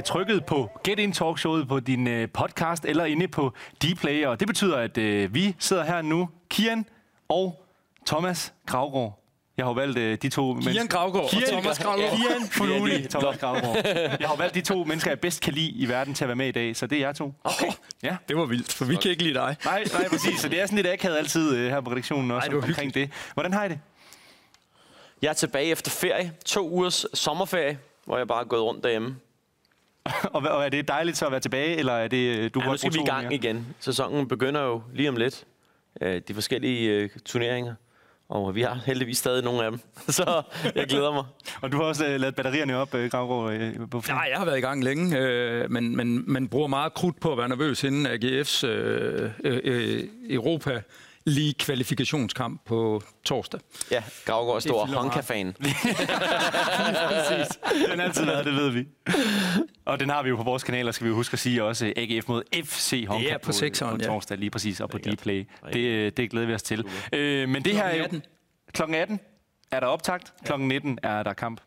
Øh, trykket på Get In Talk Showet på din øh, podcast eller inde på Dplay, og det betyder, at øh, vi sidder her nu, Kian og Thomas Gravgaard. Jeg har valgt øh, de to... men- Kian Gravgaard og Kian, Thomas Gravgaard. Kian Fululi, Thomas Gravgaard. Jeg har valgt de to mennesker, jeg bedst kan lide i verden til at være med i dag, så det er jer to. Okay. Ja. Det var vildt, for vi kan ikke lide dig. Nej, nej, præcis. Så det er sådan lidt akavet altid øh, her på redaktionen også Ej, det omkring det. Hvordan har I det? Jeg er tilbage efter ferie. To ugers sommerferie, hvor jeg bare er gået rundt derhjemme. Og, og er det dejligt så at være tilbage, eller er det... øh, Du Ja, nu skal vi i gang mere? igen. Sæsonen begynder jo lige om lidt. Øh, De forskellige øh, turneringer. Og vi har heldigvis stadig nogle af dem. Så jeg glæder mig. Og du har også øh, lavet batterierne op, Gravgaard, på Nej, jeg har været i gang længe, øh, men, men man bruger meget krudt på at være nervøs inden AGF's øh, øh, Europa League kvalifikationskamp på torsdag. Ja, Gravgaard er stor. Honka-fan. Præcis. Den har altid været, det ved vi. Og den har vi jo på vores kanaler, skal vi jo huske at sige også. AGF mod FC Honka er på på ja. torsdag, lige præcis, og på. Dplay. Det, øh, det glæder vi os til. Øh, men det her er jo... 18. Klokken 18 er der optakt. Klokken 19 er der kamp.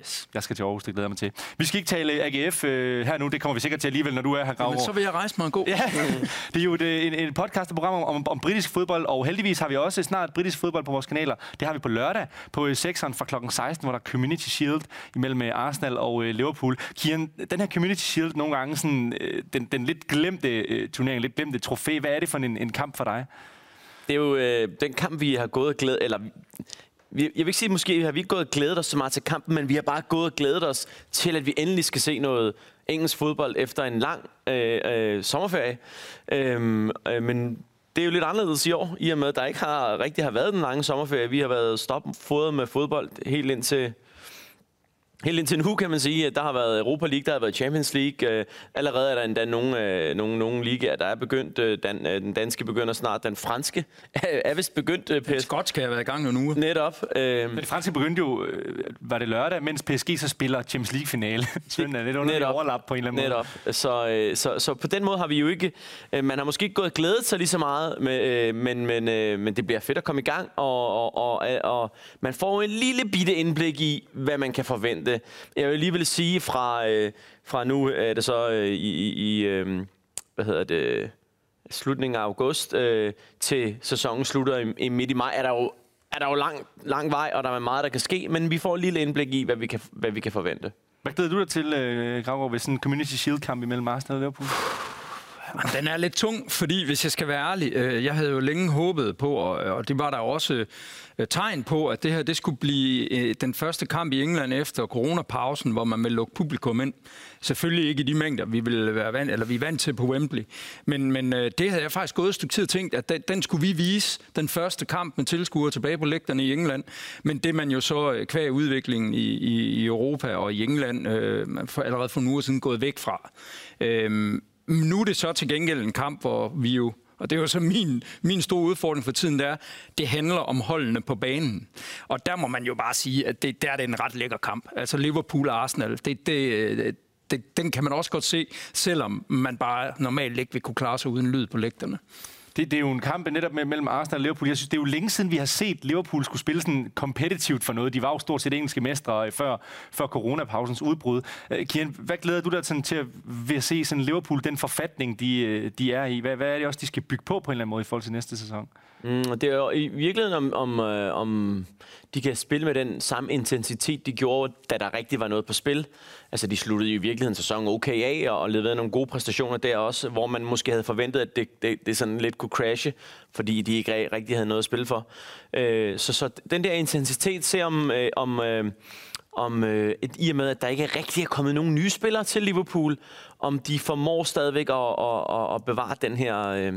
Yes. Jeg skal til Aarhus, det glæder jeg mig til. Vi skal ikke tale AGF øh, her nu, det kommer vi sikkert til alligevel, når du er her, Men Gravgaard. så vil jeg rejse mig en god. Ja, det er jo et, en, en podcast og program om, om, britisk fodbold, og heldigvis har vi også snart britisk fodbold på vores kanaler. Det har vi på lørdag på 6'eren fra kl. 16, hvor der er Community Shield imellem øh, Arsenal og øh, Liverpool. Kian, den her Community Shield nogle gange sådan, øh, den, den lidt glemte øh, turnering, lidt glemte trofæ. Hvad er det for en, en kamp for dig? Det er jo øh, den kamp, vi har gået og glædet... Eller, vi, jeg vil ikke sige, måske har vi ikke gået og glædet os så meget til kampen, men vi har bare gået og glædet os til, at vi endelig skal se noget engelsk fodbold efter en lang øh, øh, sommerferie. Øhm, øh, men det er jo lidt anderledes i år, i og med, at der ikke har rigtig har været den lange sommerferie. Vi har været stopfodret med fodbold helt indtil Helt indtil nu kan man sige, at der har været Europa League, der har været Champions League. Øh, allerede er der endda nogle, øh, nogle, nogle ligaer, der er begyndt. Øh, dan, den danske begynder snart. Den franske er, er vist begyndt, øh, Den PS. skotske har været i gang nogle uger. Netop. Øh, Men det franske begyndte jo, var det lørdag, mens PSG så spiller Champions League-finale. Søndag er lidt under Netop. overlap på en eller anden måde. Netop. Så, så, så på den måde har vi jo ikke... Man har måske ikke gået og glædet sig lige så meget, med, men, men, øh, men det bliver fedt at komme i gang, og, og, og, og man får en lille bitte indblik i, hvad man kan forvente. Øh, jeg vil alligevel sige fra, øh, fra nu er det så øh, i, i, i øh, hvad hedder det, slutningen af august øh, til sæsonen slutter i, i midt i maj, er der jo er der jo lang, lang vej, og der er meget, der kan ske, men vi får et lille indblik i, hvad vi kan, hvad vi kan forvente. Hvad glæder du dig til, øh, Gravgaard, ved sådan en Community Shield-kamp imellem Arsenal og Liverpool? Den er lidt tung, fordi hvis jeg skal være ærlig, øh, jeg havde jo længe håbet på, og, og det var der også øh, tegn på, at det her det skulle blive øh, den første kamp i England efter coronapausen, hvor man vil lukke publikum ind. Selvfølgelig ikke i de mængder, vi vil være vant, eller vi er vant til på Wembley. Men, men øh, det havde jeg faktisk gået et stykke tid og tænkt, at den, den skulle vi vise, den første kamp med tilskuere tilbage på lægterne i England. Men det man jo så øh, kvæg udviklingen i, i, i Europa og i England øh, for, allerede for nu uger siden gået væk fra. Øh, nu er det så til gengæld en kamp, hvor vi jo og det er jo så min, min store udfordring for tiden, der det handler om holdene på banen. Og der må man jo bare sige, at det, der er det en ret lækker kamp. Altså Liverpool og Arsenal, det, det, det, den kan man også godt se, selvom man bare normalt ikke vil kunne klare sig uden lyd på lægterne. Det, det er jo en kamp netop mellem Arsenal og Liverpool. Jeg synes, det er jo længe siden, vi har set Liverpool skulle spille sådan kompetitivt for noget. De var jo stort set engelske mestre øh, før, før coronapausens udbrud. Øh, Kian, hvad glæder du dig sådan til at, ved at se sådan Liverpool, den forfatning, de, øh, de er i? Hvad, hvad er det også, de skal bygge på på en eller anden måde i forhold til næste sæson? Mm, det er jo i virkeligheden, om, om, øh, om de kan spille med den samme intensitet, de gjorde, da der rigtig var noget på spil. Altså, de sluttede jo i virkeligheden sæsonen okay af, og leverede nogle gode præstationer der også, hvor man måske havde forventet, at det, det, det sådan lidt kunne crashe, fordi de ikke rigtig havde noget at spille for. Øh, så, så den der intensitet, se om... Øh, om øh, om øh, et, i og med, at der ikke rigtig er kommet nogen nye spillere til Liverpool, om de formår stadigvæk at, at, at, at bevare den her, øh,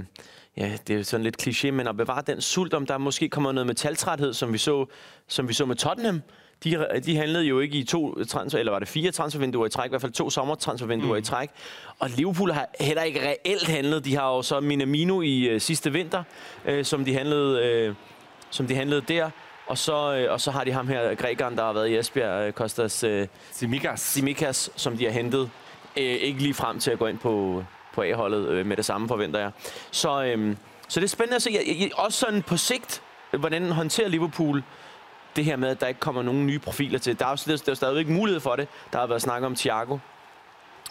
ja, det er sådan lidt kliché, men at bevare den sult, om der måske kommer noget metaltræthed, som vi så, som vi så med Tottenham. De, de handlede jo ikke i to transfer, eller var det fire transfervinduer i træk, i hvert fald to sommertransfervinduer mm. i træk. Og Liverpool har heller ikke reelt handlet. De har jo så Minamino i øh, sidste vinter, øh, som, de handlede, øh, som de handlede der. Og så, øh, og så har de ham her, grækeren, der har været i Esbjerg, øh, Kostas øh, Simikas. Simikas, som de har hentet. Øh, ikke lige frem til at gå ind på, på A-holdet øh, med det samme, forventer jeg. Så, øh, så det er spændende at se. Jeg, jeg, også sådan på sigt, hvordan håndterer Liverpool det her med, at der ikke kommer nogen nye profiler til. Der er jo der, er stadigvæk mulighed for det. Der har været snak om Thiago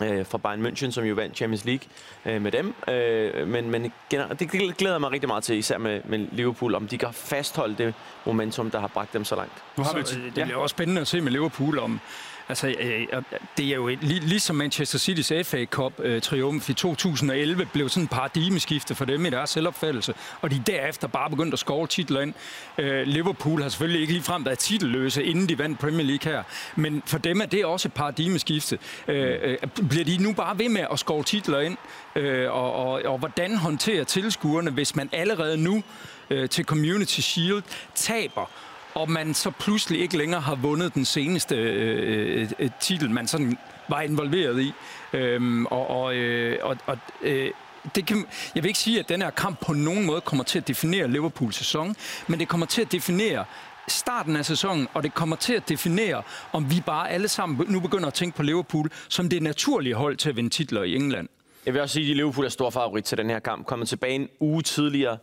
øh, fra Bayern München, som jo vandt Champions League øh, med dem. Øh, men men det glæder mig rigtig meget til, især med, med Liverpool, om de kan fastholde det momentum, der har bragt dem så langt. Nu har vi så, det bliver også spændende at se med Liverpool, om Altså, øh, det er jo et, ligesom Manchester City's FA Cup-triumf øh, i 2011 blev sådan en paradigmeskifte for dem i deres selvopfattelse, og de derefter bare begyndte at score titler ind. Øh, Liverpool har selvfølgelig ikke ligefrem været titelløse, inden de vandt Premier League her, men for dem er det også et paradigmeskifte. Øh, øh, bliver de nu bare ved med at score titler ind, øh, og, og, og hvordan håndterer tilskuerne, hvis man allerede nu øh, til Community Shield taber og man så pludselig ikke længere har vundet den seneste øh, øh, øh, titel, man sådan var involveret i. Øhm, og og, øh, og, og øh, det kan, jeg vil ikke sige, at den her kamp på nogen måde kommer til at definere Liverpools sæson, men det kommer til at definere starten af sæsonen, og det kommer til at definere, om vi bare alle sammen nu begynder at tænke på Liverpool som det naturlige hold til at vinde titler i England. Jeg vil også sige, at Liverpool er stor favorit til den her kamp. Kommet tilbage en uge tidligere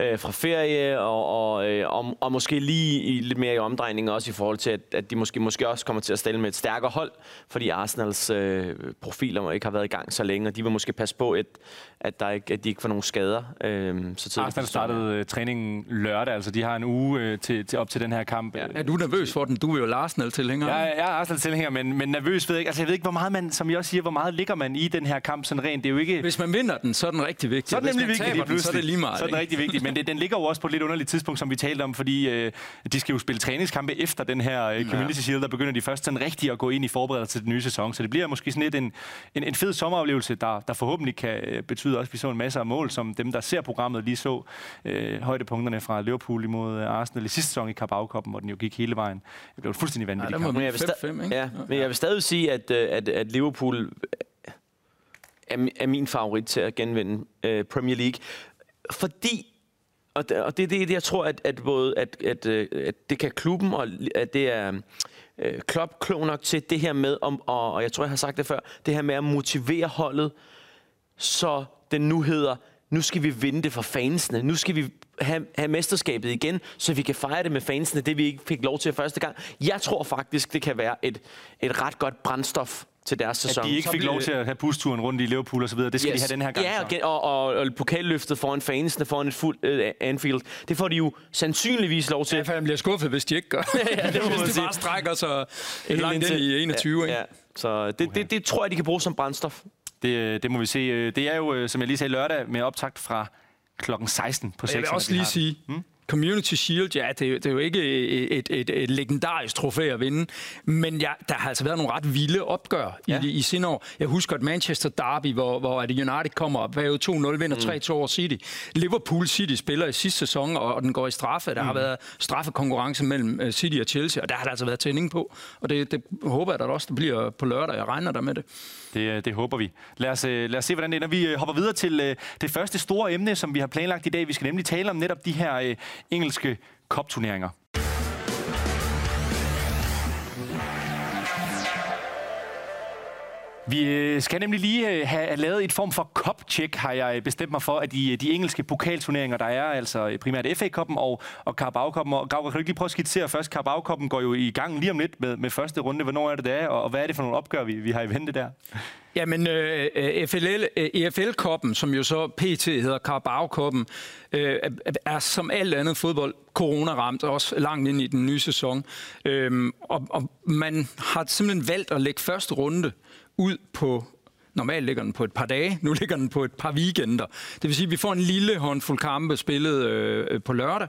øh, fra ferie, og, og, øh, og, og måske lige i, lidt mere i omdrejning også i forhold til, at, at de måske, måske også kommer til at stille med et stærkere hold, fordi Arsenals øh, profiler ikke har været i gang så længe, og de vil måske passe på, at, at, der ikke, at de ikke får nogen skader. Øh, så Arsenal startede øh, træningen lørdag, altså de har en uge øh, til, til op til den her kamp. Ja. Er du nervøs for den? Du er jo Arsenal-tilhænger. Ja, jeg er Arsenal-tilhænger, men, men nervøs ved jeg ikke. Altså jeg ved ikke, hvor meget man, som jeg også siger, hvor meget ligger man i den her kamp sådan rent. Det er jo ikke... Hvis man vinder den, så er den rigtig vigtig. Så er den nemlig vigtig, den, så er det lige meget. Så er den rigtig vigtig, men det, den ligger jo også på et lidt underligt tidspunkt, som vi talte om, fordi øh, de skal jo spille træningskampe efter den her øh, Community ja. Shield, der begynder de først sådan rigtigt at gå ind i forberedelse til den nye sæson. Så det bliver måske sådan lidt en, en, en fed sommeroplevelse, der, der forhåbentlig kan øh, betyde også, at vi så en masse af mål, som dem, der ser programmet, lige så øh, højdepunkterne fra Liverpool imod øh, Arsenal i sidste sæson i Carabao hvor den jo gik hele vejen. Det blev fuldstændig vanvittigt. Ja, men jeg vil, sta- ja, men jeg vil stadig sige, at, øh, at, at Liverpool er, er min favorit til at genvinde øh, Premier League. Fordi og det, og det er det, jeg tror, at, at, både, at, at, øh, at det kan klubben, og at det er øh, Klopp klog nok til det her med, om, og, og jeg tror, jeg har sagt det før, det her med at motivere holdet, så den nu hedder, nu skal vi vinde det for fansene. Nu skal vi have, have mesterskabet igen, så vi kan fejre det med fansene, det vi ikke fik lov til første gang. Jeg tror faktisk, det kan være et, et ret godt brændstof til deres sæson. At de ikke fik lov til at have busturen rundt i Liverpool og så videre. Det skal yes. de have den her gang. Ja, og, og, og, og pokalløftet foran fansene, foran et fuldt uh, Anfield. Det får de jo sandsynligvis lov til. Ja, for jeg bliver skuffet, hvis de ikke gør. ja, det må hvis de bare strækker sig langt ind i 21. Ja, ja. Så det, okay. det, det, tror jeg, de kan bruge som brændstof. Det, det må vi se. Det er jo, som jeg lige sagde, lørdag med optakt fra klokken 16 på 6. Jeg vil også lige sige, hmm? Community Shield, ja, det er, det er jo ikke et, et, et legendarisk trofæ at vinde, men ja, der har altså været nogle ret vilde opgør ja. i, i sin år. Jeg husker et Manchester Derby, hvor, hvor United kommer op, jo 2-0, vinder 3-2 over City. Liverpool City spiller i sidste sæson, og, og den går i straffe. Der mm. har været straffekonkurrence mellem uh, City og Chelsea, og der har der altså været tænding på. Og det, det håber jeg da også, det bliver på lørdag. Jeg regner der med det. Det, øh, det håber vi. Lad os, øh, lad os se, hvordan det ender. Vi hopper videre til det første store emne, som vi har planlagt i dag. Vi skal nemlig tale om netop de her engelske kopturneringer. Vi øh, skal nemlig lige øh, have lavet et form for cup-check, har jeg øh, bestemt mig for, at de, de engelske pokalturneringer, der er, altså primært FA-koppen og, og Carabao-koppen. Og Gauger, kan du ikke lige prøve at skitsere først? Carabao-koppen går jo i gang lige om lidt med, med første runde. Hvornår er det, det er, og, og hvad er det for nogle opgør, vi, vi har i vente der? Jamen, øh, FLL, øh, EFL-koppen, som jo så PT hedder Carabao-koppen, øh, er som alt andet fodbold corona-ramt, også langt ind i den nye sæson. Øh, og, og man har simpelthen valgt at lægge første runde ud på Normalt ligger den på et par dage, nu ligger den på et par weekender. Det vil sige, at vi får en lille håndfuld kampe spillet øh, på lørdag,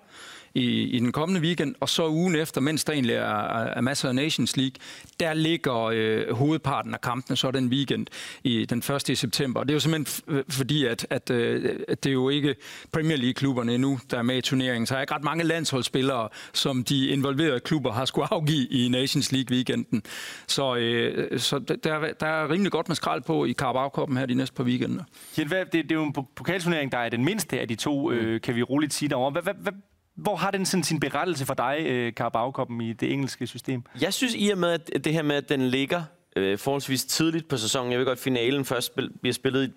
i, i den kommende weekend, og så ugen efter, mens der egentlig er, er masser af Nations League, der ligger øh, hovedparten af kampene så den weekend i den 1. i september. Det er jo simpelthen fordi, at, at, øh, at det er jo ikke Premier League-klubberne endnu, der er med i turneringen. Så er ikke ret mange landsholdsspillere, som de involverede klubber har skulle afgive i Nations League-weekenden. Så, øh, så der, der er rimelig godt med skrald på i Carabao her de næste par weekender. Det, det er jo en pokalturnering, der er den mindste af de to, øh, kan vi roligt sige derovre. Hvad, hvad, hvad, hvor har den sådan sin berettelse for dig, øh, Carabao i det engelske system? Jeg synes i og med, at det her med, at den ligger øh, forholdsvis tidligt på sæsonen. Jeg ved godt, at finalen først spil, bliver spillet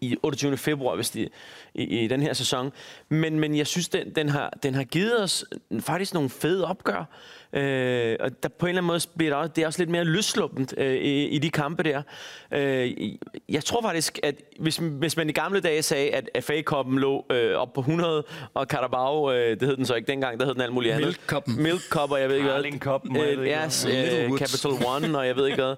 i 28. februar, hvis de, i, i den her sæson. Men, men jeg synes, den, den, har, den har givet os øh, faktisk nogle fede opgør. Øh, og der på en eller anden måde bliver der også, det er også lidt mere løsluppent øh, i, i de kampe der. Øh, jeg tror faktisk, at hvis, hvis man i gamle dage sagde, at FA-koppen lå øh, op på 100, og Carabao, øh, det hed den så ikke dengang, der hed den alt muligt andet. Milk-koppen. Milk-cup, og jeg ved ikke hvad. Carling-koppen, øh, yes, øh, Capital One, og jeg ved ikke hvad.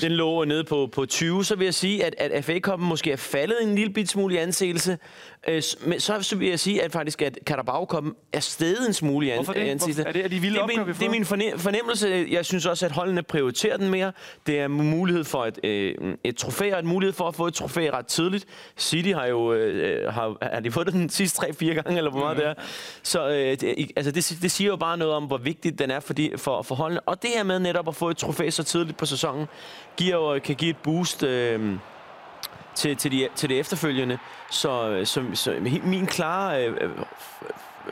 Den lå nede på, på 20, så vil jeg sige, at, at FA-koppen måske er faldet en lille bit smule i anseelse. Øh, men så, så vil jeg sige, at faktisk at Carabao-koppen er stedet en smule i Hvorfor det? Hvorfor? Er det, er de vilde det er min, det er min forne- fornemmelse. Jeg synes også, at holdene prioriterer den mere. Det er mulighed for et, øh, et trofæ, og en mulighed for at få et trofæ ret tidligt. City har jo øh, har, har de fået den sidste 3-4 gange, eller hvor meget det er. Så øh, det, altså det, det siger jo bare noget om, hvor vigtigt den er for, de, for, for holdene. Og det her med netop at få et trofæ så tidligt på sæsonen, giver jo, kan give et boost... Øh, til, til, de, til det efterfølgende. Så, så, så min klare øh,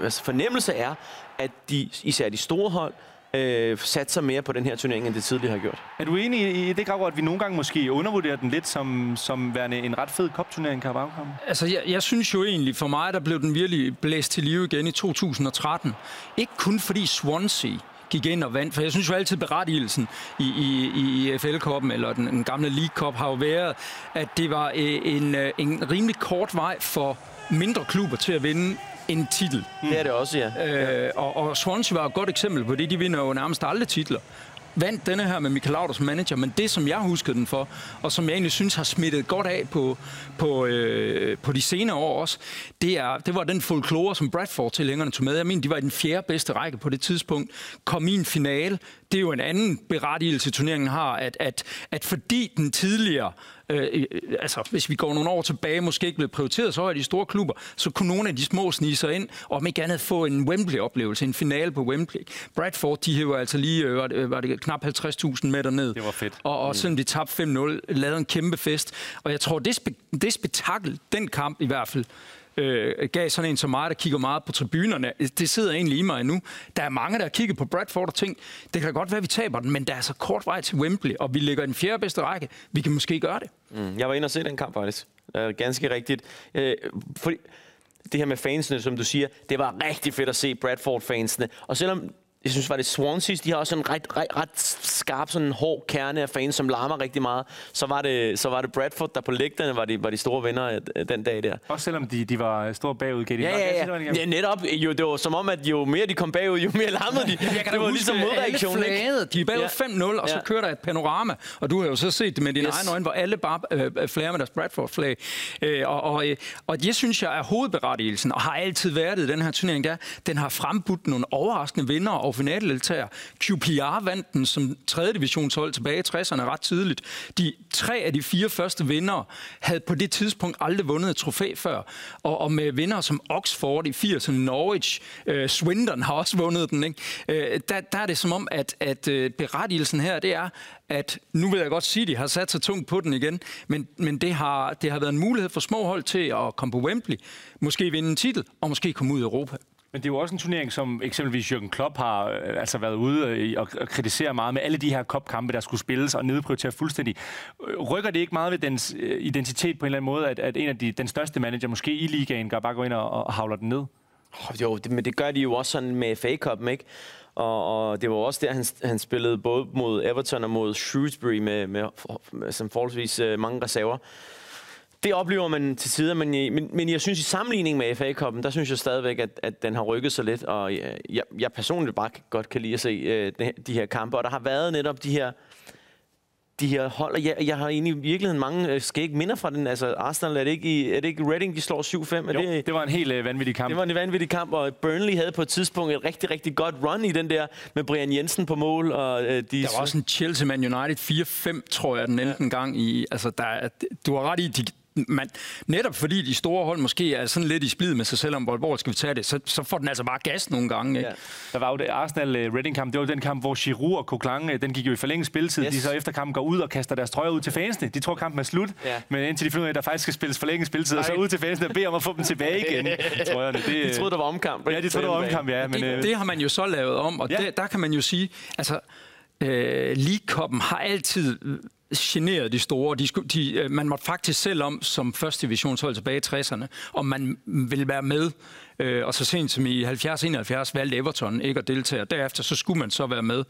øh, fornemmelse er, at de, især de store hold øh, satser mere på den her turnering, end det tidligere har gjort. Er du enig i det, Gregor, at vi nogle gange måske undervurderer den lidt som, som værende en ret fed kopturnering, Carabao Cup? Altså, jeg, jeg synes jo egentlig, for mig, der blev den virkelig blæst til live igen i 2013. Ikke kun fordi Swansea gik ind og vandt, for jeg synes jo altid berettigelsen i, i, i FL-koppen, eller den, den gamle League Cup, har jo været, at det var øh, en, øh, en rimelig kort vej for mindre klubber til at vinde en titel. Mm. Det er det også, ja. Øh, og, og Swansea var et godt eksempel på det. De vinder jo nærmest aldrig titler. Vandt denne her med Michael Lauders som manager, men det, som jeg huskede den for, og som jeg egentlig synes har smittet godt af på, på, øh, på de senere år også, det, er, det var den folklore, som Bradford-tilhængerne tog med. Jeg mener, de var i den fjerde bedste række på det tidspunkt. Kom i en finale. Det er jo en anden berettigelse, turneringen har, at, at, at fordi den tidligere øh, altså hvis vi går nogle år tilbage, måske ikke blev prioriteret så højt i de store klubber, så kunne nogle af de små snige sig ind, og om ikke andet få en Wembley-oplevelse, en finale på Wembley. Bradford, de hæver altså lige, øh, var det, var det knap 50.000 meter ned. Det var fedt. Og, og selvom de tabte 5-0, lavede en kæmpe fest. Og jeg tror, det, spe, det spektakel, den kamp i hvert fald, øh, gav sådan en som mig, der kigger meget på tribunerne. Det sidder egentlig i mig endnu. Der er mange, der har kigget på Bradford og tænkt, det kan da godt være, at vi taber den, men der er så kort vej til Wembley, og vi ligger i den fjerde bedste række. Vi kan måske gøre det. Mm. Jeg var inde og se den kamp, faktisk. Uh, ganske rigtigt. Øh, fordi det her med fansene, som du siger, det var rigtig fedt at se Bradford-fansene. Og selvom jeg synes, var det Swansea, de har også en ret, ret, ret skarp, sådan en hård kerne af fans, som larmer rigtig meget. Så var det, så var det Bradford, der på lægterne var de, var de store venner den dag der. Også selvom de, de var store bagud, kan de Ja, bare- ja, ja. det var en- ja netop. Jo, det var som om, at jo mere de kom bagud, jo mere larmede de. det var ligesom modreaktion, alle ikke? flagede. De er bagud Ja. 5-0, og så Ja. kører der et panorama. Og du har jo så set det med dine Yes. yes. egne øjne, hvor alle bare øh, flager med deres Bradford-flag. Øh, og, og, øh, og det synes jeg er hovedberettigelsen, og har altid været det i den her turnering, der. Den har frembudt nogle overraskende vinder og finaldeltagere. QPR vandt den som 3. divisionshold tilbage i 60'erne ret tidligt. De tre af de fire første vinder havde på det tidspunkt aldrig vundet et trofæ før. Og, og med vinder som Oxford i 80'erne, Norwich, øh, Swindon har også vundet den. Ikke? Øh, der, der er det som om, at, at øh, berettigelsen her, det er, at nu vil jeg godt sige, at de har sat sig tungt på den igen, men, men det, har, det har været en mulighed for små hold til at komme på Wembley, måske vinde en titel, og måske komme ud i Europa. Men det er jo også en turnering, som eksempelvis Jürgen Klopp har øh, altså været ude øh, og, og kritisere meget med alle de her kopkampe, der skulle spilles og nedprioritere fuldstændig. Øh, Rykker det ikke meget ved dens øh, identitet på en eller anden måde, at, at en af de, den største manager, måske i ligaen, gør bare gå ind og, og havler den ned? Oh, jo, det, men det gør de jo også sådan med FA Cup'en, ikke? Og, og det var også der, han, han spillede både mod Everton og mod Shrewsbury med, med, med som forholdsvis øh, mange reserver. Det oplever man til tider, men, jeg- men, men jeg synes i sammenligning med FA Cup'en, der synes jeg stadigvæk, at, at den har rykket sig lidt, og jeg, jeg, personligt bare godt kan lide at se øh, de, de her kampe, og der har været netop de her de her hold. Og jeg, jeg har egentlig i virkeligheden mange øh, skæg minder fra den. Altså, Arsenal, er det ikke, i, er det ikke Reading, de slår 7-5? Er Jo, det, det var en helt øh, vanvittig kamp. det var en vanvittig kamp, og Burnley havde på et tidspunkt et rigtig, rigtig godt run i den der, med Brian Jensen på mål. Og, øh, de Der var også en Chelsea Man United 4-5, tror jeg, den endte ja. en gang i. Altså, der, er- du har ret i, de, man, netop fordi de store hold måske er sådan lidt i splid med sig selv om, hvor, skal vi tage det, så, så får den altså bare gas nogle gange. Ikke? Ja. Der var jo det Arsenal-Reading-kamp. Det var den kamp, hvor Giroud og Coquelin, øh, den gik jo i forlænget spilletid. Yes. De så efter kampen går ud og kaster deres trøjer ud til fansene. De tror, kampen er slut. Ja. Men indtil de finder ud af, at der faktisk skal spilles forlænget spilletid, og så ud til fansene og bede om at få dem tilbage igen. trøjerne. Det, De troede, der var omkamp. Ja, de troede, der var omkamp, ja. Men, det, øh, det har man jo så lavet om, og Ja. det, der kan man jo sige, altså, øh, League Cup'en har altid generede de store. De, skulle- de, øh, man måtte faktisk selv om som første divisionshold tilbage i 60'erne, om man ville være med. Øh, og så sent som i 70-71 valgte Everton ikke at deltage, og derefter så skulle man så være med.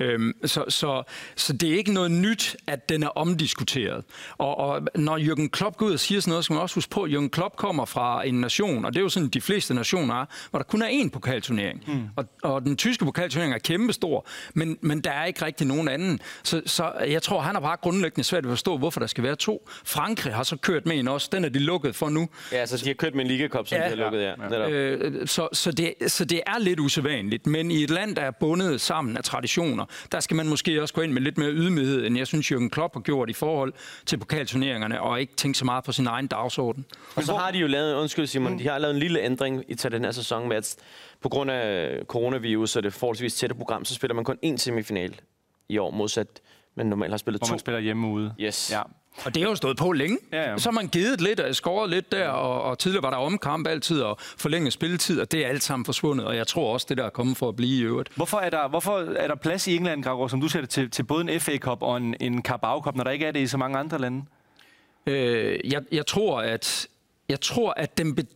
Øh, så, så, så det er ikke noget nyt, at den er omdiskuteret. Og, og når Jürgen Klopp går ud og siger sådan noget, så skal man også huske på, at Jürgen Klopp kommer fra en nation, og det er jo sådan, de fleste nationer er, hvor der kun er én pokalturnering. Mm. Og, og den tyske pokalturnering er kæmpestor, men, men der er ikke rigtig nogen anden. Så, så jeg tror, han har bare grundlæggende svært ved at forstå, hvorfor der skal være to. Frankrig har så kørt med en også. Den er de lukket for nu. Ja, så de har kørt med en ligakop, som Ja. de har lukket, ja. Netop. Øh, så, så, det, så det er lidt usædvanligt. Men i et land, der er bundet sammen af traditioner, der skal man måske også gå ind med lidt mere ydmyghed, end jeg synes, Jürgen Klopp har gjort i forhold til pokalturneringerne, og ikke tænke så meget på sin egen dagsorden. Og så har de jo lavet, undskyld Simon, de har lavet en lille ændring i til den her sæson med, at på grund af coronavirus og det forholdsvis tætte program, så spiller man kun én semifinal i år, modsat man normalt har spillet hvor to. man spiller hjemme ude. Yes. Ja. Og det har jo stået på længe. Ja, ja. Så har man givet lidt og skåret lidt der, og, og tidligere var der omkamp altid, og forlænget spilletid, og det er alt sammen forsvundet. Og jeg tror også, det der er kommet for at blive i øvrigt. Hvorfor er, der, hvorfor er der plads i England, Gregor, som du ser det, til, til både en FA Cup og en, en Carabao Cup, når der ikke er det i så mange andre lande? Øh, jeg, jeg tror, at jeg tror, at den, be,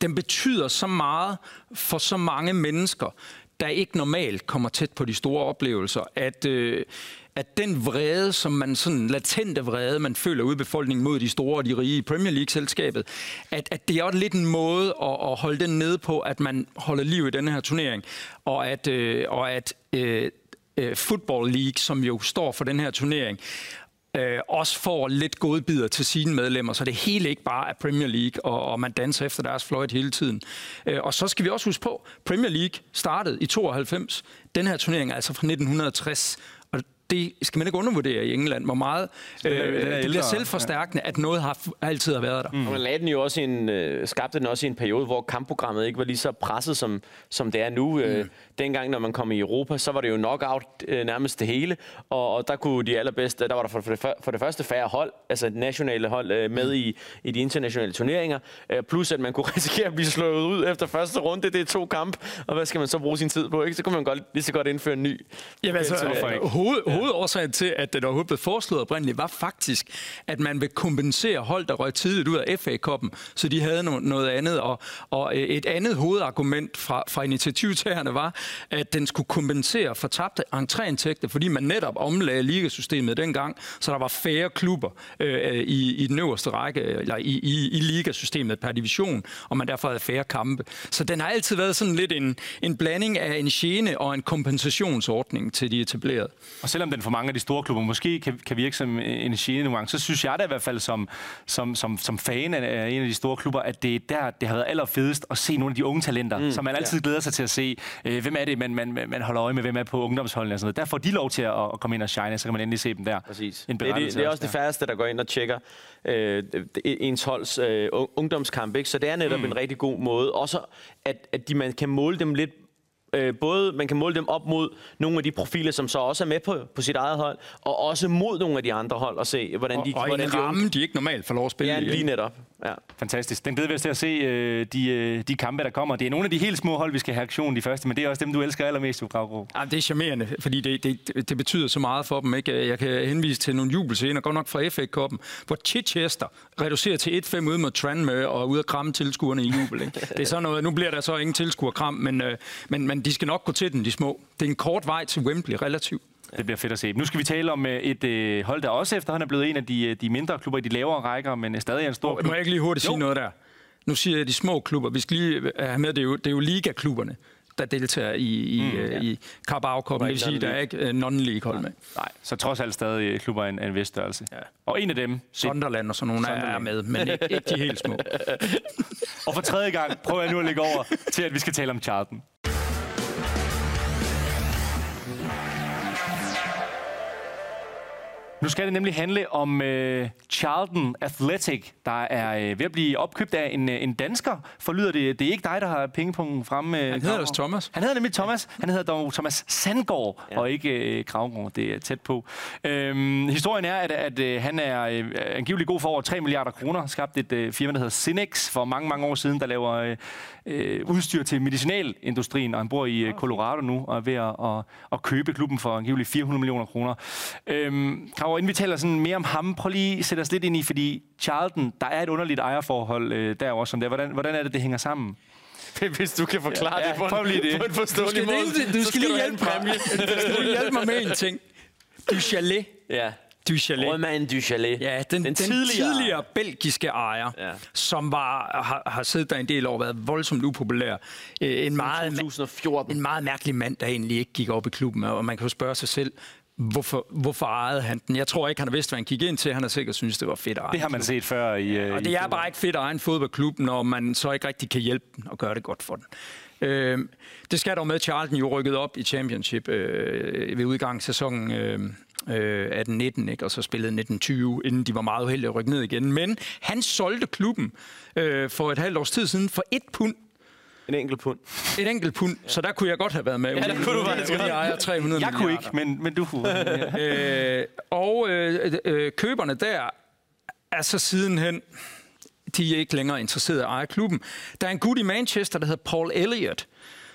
den betyder så meget for så mange mennesker, der ikke normalt kommer tæt på de store oplevelser, at, øh, at den vrede, som man sådan latente vrede, man føler ude i befolkningen mod de store og de rige i Premier League-selskabet, at, at det er også lidt en måde at, at holde den nede på, at man holder liv i denne her turnering, og at, øh, og at øh, øh, Football League, som jo står for den her turnering, øh, også får lidt godbidder til sine medlemmer, så det hele ikke bare er Premier League, og, og man danser efter deres fløjt hele tiden. Øh, og så skal vi også huske på, Premier League startede i 92. Den her turnering er altså fra 1960, det skal man ikke undervurdere i England, hvor meget øh, den er det bliver selvforstærkende, at noget har altid har været der. Mm. Og man lagde den jo også i en, øh, skabte den også i en periode, hvor kampprogrammet ikke var lige så presset, som, som det er nu. Mm. dengang, når man kom i Europa, så var det jo knockout øh, nærmest det hele. Og, og der kunne de allerbedste, der var der for, for, det, for det første færre hold, altså nationale hold øh, med i, i de internationale turneringer. Øh, plus at man kunne risikere at blive slået ud efter første runde. Det er to kamp, og hvad skal man så bruge sin tid på? Ikke? Så kunne man godt, lige så godt indføre en ny. Jamen, altså, ikke? hoved, hovedårsagen til, at det overhovedet blev foreslået oprindeligt, var faktisk, at man vil kompensere hold, der røg tidligt ud af FA-koppen, så de havde no- noget andet. Og, og øh, et andet hovedargument fra, fra initiativtagerne var, at den skulle kompensere for tabte entréindtægter, fordi man netop omlagde ligasystemet dengang, så der var færre klubber øh, øh, i, i den øverste række, eller i, i, i ligasystemet per division, og man derfor havde færre kampe. Så den har altid været sådan lidt en, en blanding af en gene og en kompensationsordning til de etablerede. Og selvom den for mange af de store klubber måske kan, kan virke som en gene nogle gange, så synes jeg da i hvert fald som, som, som, som fan af en af de store klubber, at det er der, det har været allerfedest at se nogle af de unge talenter, mm, som man altid glæder sig til at se. Øh, hvem er det, man, man, man holder øje med, hvem er på ungdomsholdene og sådan noget. Der får de lov til at, at komme ind og shine, så kan man endelig se dem der. Præcis. En Det er, det, det er også det der. færreste, der går ind og tjekker øh, det- ens holds øh, un- ungdomskamp. Ikke? Så det er netop mm. en rigtig god måde. Også at, at de, man kan måle dem lidt Øh, både man kan måle dem op mod nogle af de profiler, som så også er med på, på sit eget hold, og også mod nogle af de andre hold, og se, hvordan de... Og, hvordan en de unge- ramme, de ikke normalt får lov at spille Ja, i. lige netop. Ja. Fantastisk. Den glæder vi os til at se øh, de, øh, de kampe, der kommer. Det er nogle af de helt små hold, vi skal have aktion de første, men det er også dem, du elsker allermest, Gravro. Ja, det er charmerende, fordi det, det, det betyder så meget for dem. Ikke? Jeg kan henvise til nogle jubelscener, godt nok fra FA-koppen, hvor Chichester reducerer til 1-5 ude mod Tranmere og ude at kramme tilskuerne i jubel. Ikke? Det er sådan noget, nu bliver der så ingen tilskuerkram, men, øh, men, men de skal nok gå til den, de små. Det er en kort vej til Wembley, relativt. Det bliver fedt at se. Nu skal vi tale om øh, et øh, hold, der også efterhånden er blevet en af de, øh, de mindre klubber i de lavere rækker, men øh, stadig en stor Må klub. jeg ikke lige hurtigt sige Jo. noget der? Nu siger jeg de små klubber. Vi skal lige have med, det er jo, det er jo ligaklubberne. der deltager i, i, mm, ja. i Carabao Cup. Det vil sige, der er ikke uh, non-league hold med. Nej, så trods alt stadig klubber af en, en vis størrelse. Ja. Og en af dem... Sunderland og sådan nogle er med, men ikke, ikke de helt små. og for tredje gang prøver jeg nu at lægge over til, at vi skal tale om Charlton. Nu skal det nemlig handle om øh, Charlton Athletic, der er øh, ved at blive opkøbt af en, øh, en dansker. Forlyder det, det er ikke dig, der har pengepunkten fremme. Øh, han hedder også Thomas. Han hedder nemlig Thomas. Han hedder dog Thomas Sandgaard, ja. og ikke øh, Kravgaard. Det er tæt på. Øhm, historien er, at, at øh, han er øh, angiveligt god for over 3 milliarder kroner. Skabt et øh, firma, der hedder Cinex for mange, mange år siden, der laver øh, øh, udstyr til medicinalindustrien, og han bor i øh, Colorado nu og er ved at, at, at købe klubben for angiveligt 400 millioner kroner. Øhm, Krav, inden vi taler sådan mere om ham, prøv lige at sætte os lidt ind i, fordi Charlton, der er et underligt ejerforhold øh, der også. Som det. Hvordan, hvordan er det, det hænger sammen? Hvis du kan forklare ja, ja, det på en, det. på en forståelig måde, du skal, du skal, skal lige hjælpe mig. du skal hjælpe mig med en ting. Du chalet. Ja. Du Chalet. Romain Du Chalet. Ja, den, den, den tidligere, tidligere belgiske ejer, ja. som var, har, har siddet der en del år, været voldsomt upopulær. Øh, en meget, 2014. En meget mærkelig mand, der egentlig ikke gik op i klubben, og man kan jo spørge sig selv, Hvorfor, hvorfor ejede han den? Jeg tror ikke, han har vidst, hvad han gik ind til. Han har sikkert synes det var fedt at Det har man set før i... Ja, og i det er bare ikke fedt at eje en fodboldklub, når man så ikke rigtig kan hjælpe den og gøre det godt for den. Øh, det skal dog med, Charlton jo rykket op i Championship øh, ved udgang af sæsonen øh, øh, 18-19, ikke? og så spillede 19-20, inden de var meget uheldige at rykke ned igen. Men han solgte klubben øh, for et halvt års tid siden for et pund en enkelt pund. Et enkelt pund, ja. så der kunne jeg godt have været med. Ja, der kunne du være. Jeg ejer 300 Jeg kunne ikke, men, men du kunne. øh, og øh, øh, køberne der er så sidenhen de er ikke længere interesserede i at eje klubben. Der er en gut i Manchester, der hedder Paul Elliott,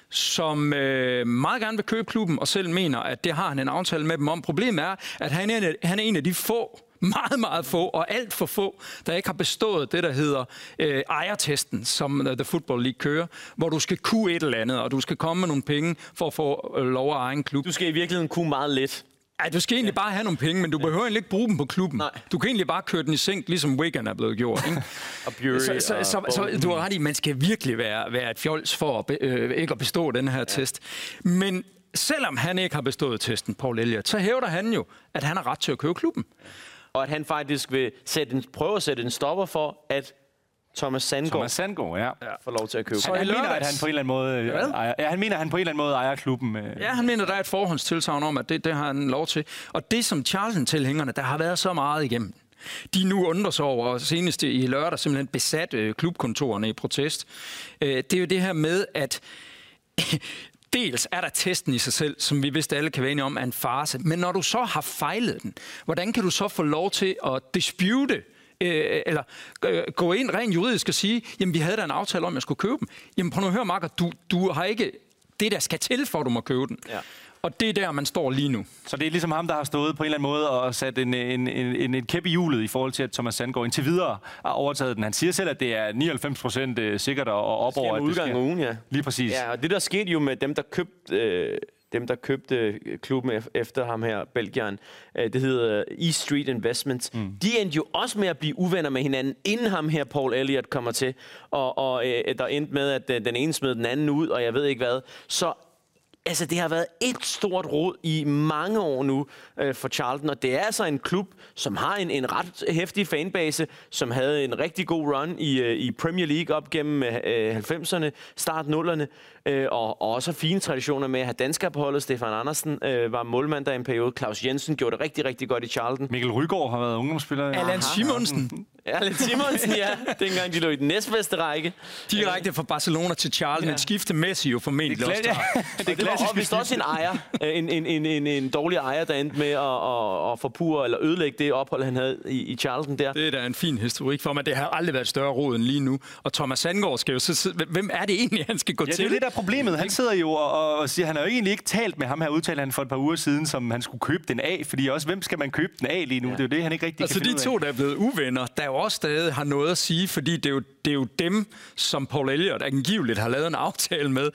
som øh, meget gerne vil købe klubben, og selv mener, at det har han en aftale med dem om. Problemet er, at han er, han er en af de få, meget, meget få, og alt for få, der ikke har bestået det, der hedder øh, ejertesten, som uh, The Football League kører, hvor du skal kunne et eller andet, og du skal komme med nogle penge for at få øh, lov at eje en klub. Du skal i virkeligheden kunne meget lidt. Ej, du skal egentlig ja. bare have nogle penge, men du behøver egentlig ikke bruge dem på klubben. Nej. Du kan egentlig bare køre den i sænk, ligesom Wigan er blevet gjort. Ikke? og Bury så, så, så, så, så, du har ret i, man skal virkelig være, være et fjols for at, øh, ikke at bestå den her ja. test. Men selvom han ikke har bestået testen, Paul Elliott, så hævder han jo, at han har ret til at købe klubben. Og at han faktisk vil sætte en, prøve at sætte en stopper for, at Thomas Sandgaard, Thomas Sandgaard ja. ja. får lov til at købe. Så han, han mener, at han på en eller anden måde ejer, ja, han mener, at han på en eller anden måde ejer klubben. Øh. Ja, han mener, der er et forhåndstilsagn om, at det, det har han lov til. Og det, som Charlton-tilhængerne, der har været så meget igennem, de nu undrer sig over, og senest i lørdag simpelthen besat øh, klubkontorerne i protest, øh, det er jo det her med, at dels er der testen i sig selv, som vi vidste alle kan være enige om, er en farse. Men når du så har fejlet den, hvordan kan du så få lov til at dispute øh, eller øh, gå ind rent juridisk og sige, jamen vi havde da en aftale om, at jeg skulle købe dem. Jamen prøv nu at høre, Marker, du, du har ikke det, der skal til, for at du må købe den. Ja. Og det er der, man står lige nu. Så det er ligesom ham, der har stået på en eller anden måde og sat en, en, en, en, kæp i hjulet i forhold til, at Thomas Sandgaard indtil videre har overtaget den. Han siger selv, at det er 99 procent øh, sikkert og op over. Det udgang af ugen, ja. Lige præcis. Ja, og det der skete jo med dem, der købte... Øh dem, der købte klubben efter ham her, Belgieren, øh, det hedder E Street Investments, mm. de endte jo også med at blive uvenner med hinanden, inden ham her, Paul Elliott, kommer til. Og, og øh, der endte med, at den ene smed den anden ud, og jeg ved ikke hvad. Så altså, det har været et stort råd i mange år nu øh, for Charlton, og det er altså en klub, som har en, en ret hæftig fanbase, som havde en rigtig god run i, øh, i Premier League op gennem øh, 90'erne, start 0'erne, øh, og, og også fine traditioner med at have danskere på holdet. Stefan Andersen øh, var målmand der i en periode. Claus Jensen gjorde det rigtig, rigtig godt i Charlton. Mikkel Rygaard har været ungdomsspiller. Allan Simonsen. Allan Simonsen, ja. Dengang de lå i den næstbedste række. Direkte fra Barcelona til Charlton, ja. men skifte Messi jo formentlig det også. Ja. det, det var vist også en ejer, en, en, en, en, en dårlig ejer, der endte med at, at, at forpure eller ødelægge det ophold, han havde i, i Charlton der. Det er da en fin historik for mig. Det har aldrig været større råd end lige nu. Og Thomas Sandgaard skal jo så... Hvem er det egentlig, han skal gå ja, til? det er det, der er problemet. Han sidder jo og, og siger, han har jo egentlig ikke talt med ham her, udtalte han for et par uger siden, som han skulle købe den af. Fordi også, hvem skal man købe den af lige nu? Ja. Det er jo det, han ikke rigtig altså, kan de to, der er blevet uvenner, der jo også stadig har noget at sige, fordi det er jo, det er jo dem, som Paul Elliot angiveligt har lavet en aftale med.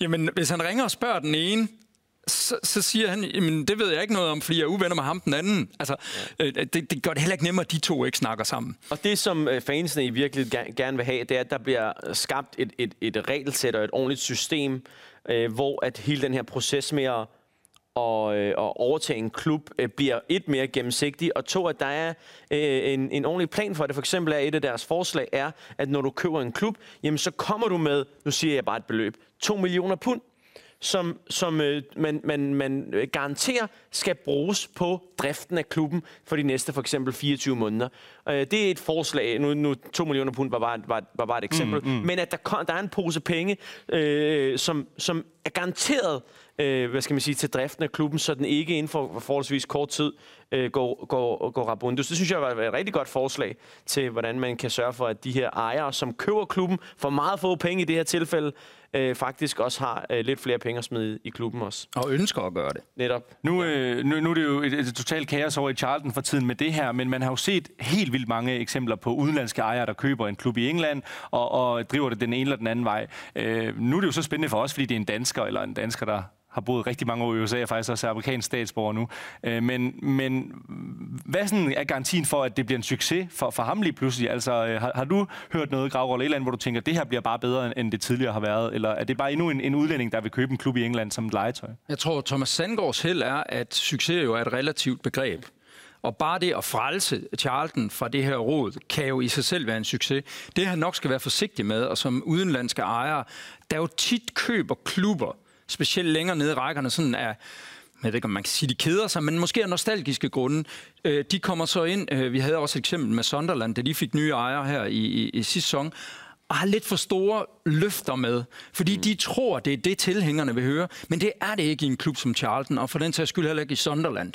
Jamen, hvis han ringer og spørger den ene, så, så siger han, jamen det ved jeg ikke noget om, fordi jeg er uvenner med ham den anden. Altså, øh, øh det, det gør det heller ikke nemmere, at de to ikke snakker sammen. Og det, som øh, fansene i virkeligheden gerne vil have, det er, at der bliver skabt et, et, et regelsæt og et ordentligt system, øh, hvor at hele den her proces med at, og, øh, at overtage en klub øh, bliver et mere gennemsigtig, og to, at der er øh, en, en ordentlig plan for det. For eksempel er et af deres forslag, er, at når du køber en klub, jamen så kommer du med, nu siger jeg bare et beløb, 2 millioner pund som, som øh, man, man, man øh, garanterer skal bruges på driften af klubben for de næste for eksempel 24 måneder. Øh, det er et forslag, nu, nu 2 millioner pund var bare, var, var bare et eksempel, mm, mm. men at der, kom, der er en pose penge, øh, som, som er garanteret øh, hvad skal man sige, til driften af klubben, så den ikke inden for forholdsvis kort tid øh, går, går, går rabundus. Det synes jeg var et rigtig godt forslag til, hvordan man kan sørge for, at de her ejere, som køber klubben for meget få penge i det her tilfælde, øh, faktisk også har øh, lidt flere penge at smide i klubben også. Og ønsker at gøre det. Netop. Nu, øh, nu, nu er det jo et, et totalt kaos over i Charlton for tiden med det her, men man har jo set helt vildt mange eksempler på udenlandske ejere, der køber en klub i England og, og driver det den ene eller den anden vej. Øh, nu er det jo så spændende for os, fordi det er en dansker eller en dansker, der har boet rigtig mange år i USA, og faktisk også er amerikansk statsborger nu. Øh, men, men hvad sådan er garantien for, at det bliver en succes for, for ham lige pludselig? Altså, øh, har, har du hørt noget, Gravrolle, eller andet, hvor du tænker, at det her bliver bare bedre, end det tidligere har været? Eller er det bare endnu en, en udlænding, der vil købe en klub i England som et legetøj? Jeg tror, Thomas Sandgaards held er, at succes jo er et relativt begreb. Og bare det at frelse Charlton fra det her råd, kan jo i sig selv være en succes. Det han nok skal være forsigtig med, og som udenlandske ejere, der jo tit køber klubber, specielt længere nede i rækkerne, sådan er, jeg ved ikke, om man kan sige, de keder sig, men måske af nostalgiske grunde. Øh, de kommer så ind, øh, vi havde også et eksempel med Sunderland, da de fik nye ejere her i, i, i sidste sæson, og har lidt for store løfter med, fordi mm. de tror, det er det, tilhængerne vil høre, men det er det ikke i en klub som Charlton, og for den sags skyld heller ikke i Sunderland.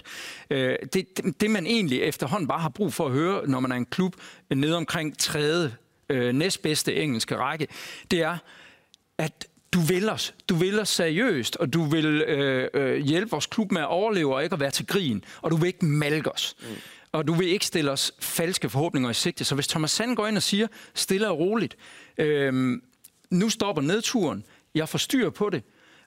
Øh, det, det, man egentlig efterhånden bare har brug for at høre, når man er en klub nede omkring tredje, øh, næstbedste engelske række, det er, at du vil os. Du vil os seriøst, og du vil øh, øh, hjælpe vores klub med at overleve og ikke at være til grin. Og du vil ikke malke os. Mm. Og du vil ikke stille os falske forhåbninger i sigte. Så hvis Thomas Sand går ind og siger, stille og roligt, øh, nu stopper nedturen, jeg får styr på det,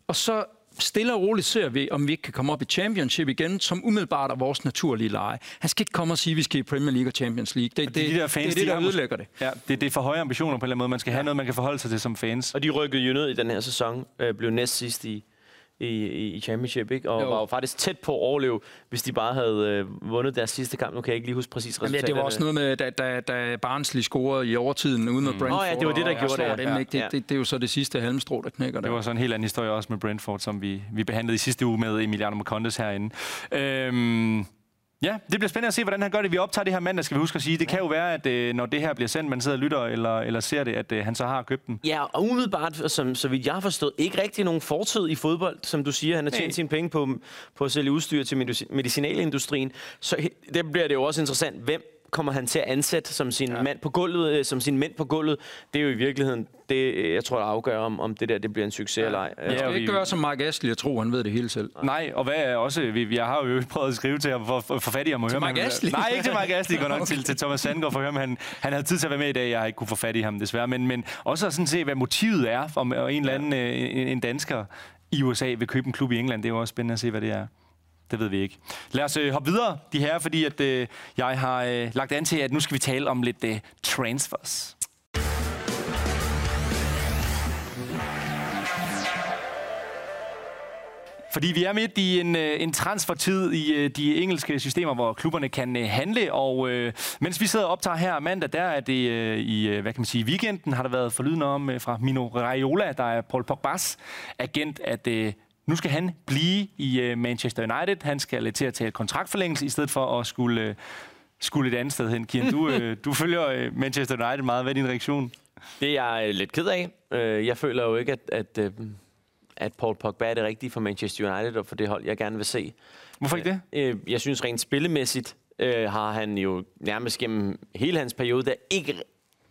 og så stille og roligt ser vi, om vi ikke kan komme op i Championship igen, som umiddelbart er vores naturlige leje. Han skal ikke komme og sige, at vi skal i Premier League og Champions League. Det, det, de der fans, det er det, der de ødelægger det. Ja, det, det er for høje ambitioner på en eller anden måde. Man skal ja. have noget, man kan forholde sig til som fans. Og de rykkede jo ned i den her sæson, øh, blev næst sidst i, i, i Championship, ikke? og Jo. var jo faktisk tæt på at overleve, hvis de bare havde øh, vundet deres sidste kamp. Nu kan jeg ikke lige huske præcis Jamen, ja, resultatet. det var også noget med, da, da, da Barnsley scorede i overtiden uden med Brentford. Åh ja, det var det, der og- gjorde det, slår ja. Dem, ikke? Det, Ja. det, det, er jo så det sidste halmstrå, der knækker der. Det var så en helt anden historie også med Brentford, som vi, vi behandlede i sidste uge med Emiliano Marcondes herinde. Øhm, ja, det bliver spændende at se, hvordan han gør det. Vi optager det her mandag, skal vi huske at sige. Det kan jo være, at øh, når det her bliver sendt, man sidder og lytter eller, eller ser det, at øh, han så har købt den. Ja, og umiddelbart, som, så vidt jeg har forstået, ikke rigtig nogen fortid i fodbold, som du siger. Han har tjent sine penge på, på at sælge udstyr til medici- medicinalindustrien. Så der bliver det jo også interessant, hvem kommer han til at ansætte som sin ja. mand på gulvet, øh, som sin mænd på gulvet. Det er jo i virkeligheden det, øh, jeg tror, der afgør, om, om det der det bliver en succes ja. eller ej. Jeg skal og ikke vi- gøre som Mark Astley og tro, han ved det hele selv. Nej, og hvad er også... Vi, jeg har jo prøvet at skrive til ham for, for, for fat i ham. og høre, Mark han- Astley? Nej, ikke til Mark Astley, godt nok Okay. til, til Thomas Sandgaard for at høre, om han, han havde tid til at være med i dag. Jeg har ikke kunne få fat i ham, desværre. Men, men også at sådan se, hvad motivet er, om en eller anden øh, en, en dansker i USA vil købe en klub i England. Det er jo også spændende at se, hvad det er. Det ved vi ikke. Lad os øh, hoppe videre, de her, fordi at, øh, jeg har øh, lagt an til, at nu skal vi tale om lidt øh, transfers. Fordi vi er midt i en, øh, en transfertid i øh, de engelske systemer, hvor klubberne kan øh, handle. Og øh, mens vi sidder og optager her mandag, der er det øh, i hvad kan man sige, weekenden, har der været forlydende om øh, fra Mino Raiola, der er Paul Pogbas agent, at øh, nu skal han blive i øh, Manchester United. Han skal øh, til at tage et kontraktforlængelse, i stedet for at skulle, øh, skulle et andet sted hen. Kian, du, du følger Manchester United meget. Hvad er din reaktion? Det er jeg lidt ked af. Jeg føler jo ikke, at, at, at Paul Pogba er det rigtige for Manchester United og for det hold, jeg gerne vil se. Hvorfor ikke det? Jeg synes rent spillemæssigt har han jo nærmest gennem hele hans periode der ikke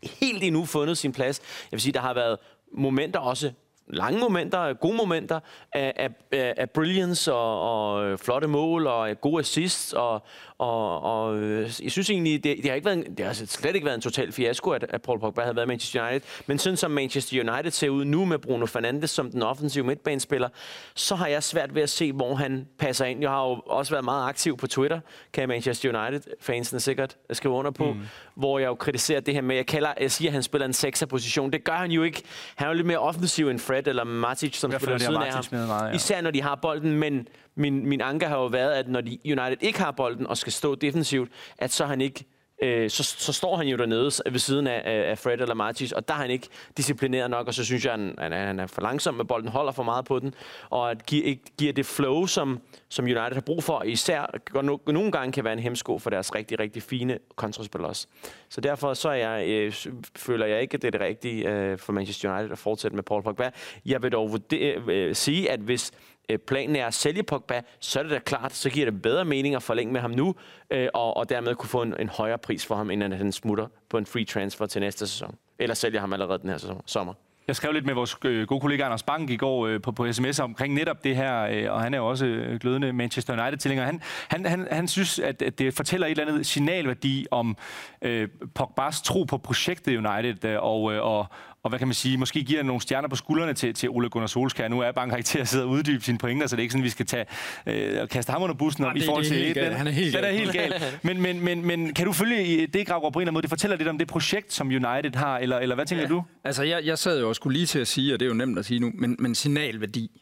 helt endnu fundet sin plads. Jeg vil sige, der har været momenter også lange momenter, gode momenter af, af, af, brilliance og, og øh, flotte mål og øh, gode assists. Og, og, og øh, jeg synes egentlig, det, det, har ikke været en, det har slet ikke været en total fiasko, at, at Paul Pogba havde været Manchester United. Men sådan som Manchester United ser ud nu med Bruno Fernandes som den offensive midtbanespiller, så har jeg svært ved at se, hvor han passer ind. Jeg har jo også været meget aktiv på Twitter, kan Manchester United-fansene sikkert skrive under på, mm. hvor jeg jo kritiserer det her med, jeg, kalder, jeg siger, at han spiller en sekser-position. Det gør han jo ikke. Han er jo lidt mere offensiv end Fred eller Matic, som spiller siden af ham. Meget, ja. Især når de har bolden, men min, min anke har jo været, at når de United ikke har bolden og skal stå defensivt, at så han ikke øh, så, så står han jo dernede ved siden af, af Fred eller Martis, og der er han ikke disciplineret nok, og så synes jeg, at han, han er for langsom med bolden, holder for meget på den, og at giver, ikke giver det flow, som, som United har brug for, især no, nogle gange kan være en hemsko for deres rigtig, rigtig fine kontraspil også. Så derfor så er jeg, øh, føler jeg ikke, at det er det rigtige øh, for Manchester United at fortsætte med Paul Pogba. Jeg vil dog vurdere, øh, sige, at hvis Øh, planen er at sælge Pogba, så er det da klart, så giver det bedre mening at forlænge med ham nu, øh, og, og dermed kunne få en, en højere pris for ham, inden han smutter på en free transfer til næste sæson. Eller sælger ham allerede den her sæson, sommer. Jeg skrev lidt med vores øh, gode kollega Anders Bank i går øh, på, på sms omkring netop det her, og han er jo også glødende Manchester United-tilhænger. Han, han, han, han synes, at, at det fortæller et eller andet signalværdi om øh, Pogba's tro på projektet United, og, og, og hvad kan man sige, måske giver nogle stjerner på skuldrene til, til Ole Gunnar Solskjaer. Nu er Bank ikke til at sidde og uddybe sine pointer, så det er ikke sådan, vi skal tage øh, og kaste ham under bussen Nej, i forhold til et. Han er helt gal. er helt gal. Men, men, men, men kan du følge det, Grav, på en eller anden måde? Det fortæller lidt om det projekt, som United har, eller, eller hvad tænker ja. du? Altså, jeg, jeg sad jo og skulle lige til at sige, og det er jo nemt at sige nu, men, men signalværdi.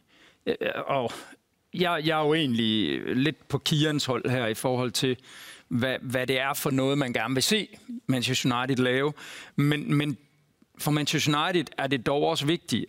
Og jeg, jeg er jo egentlig lidt på Kians hold her i forhold til, hvad, hvad det er for noget, man gerne vil se Manchester United lave. Men, men for Manchester United er det dog også vigtigt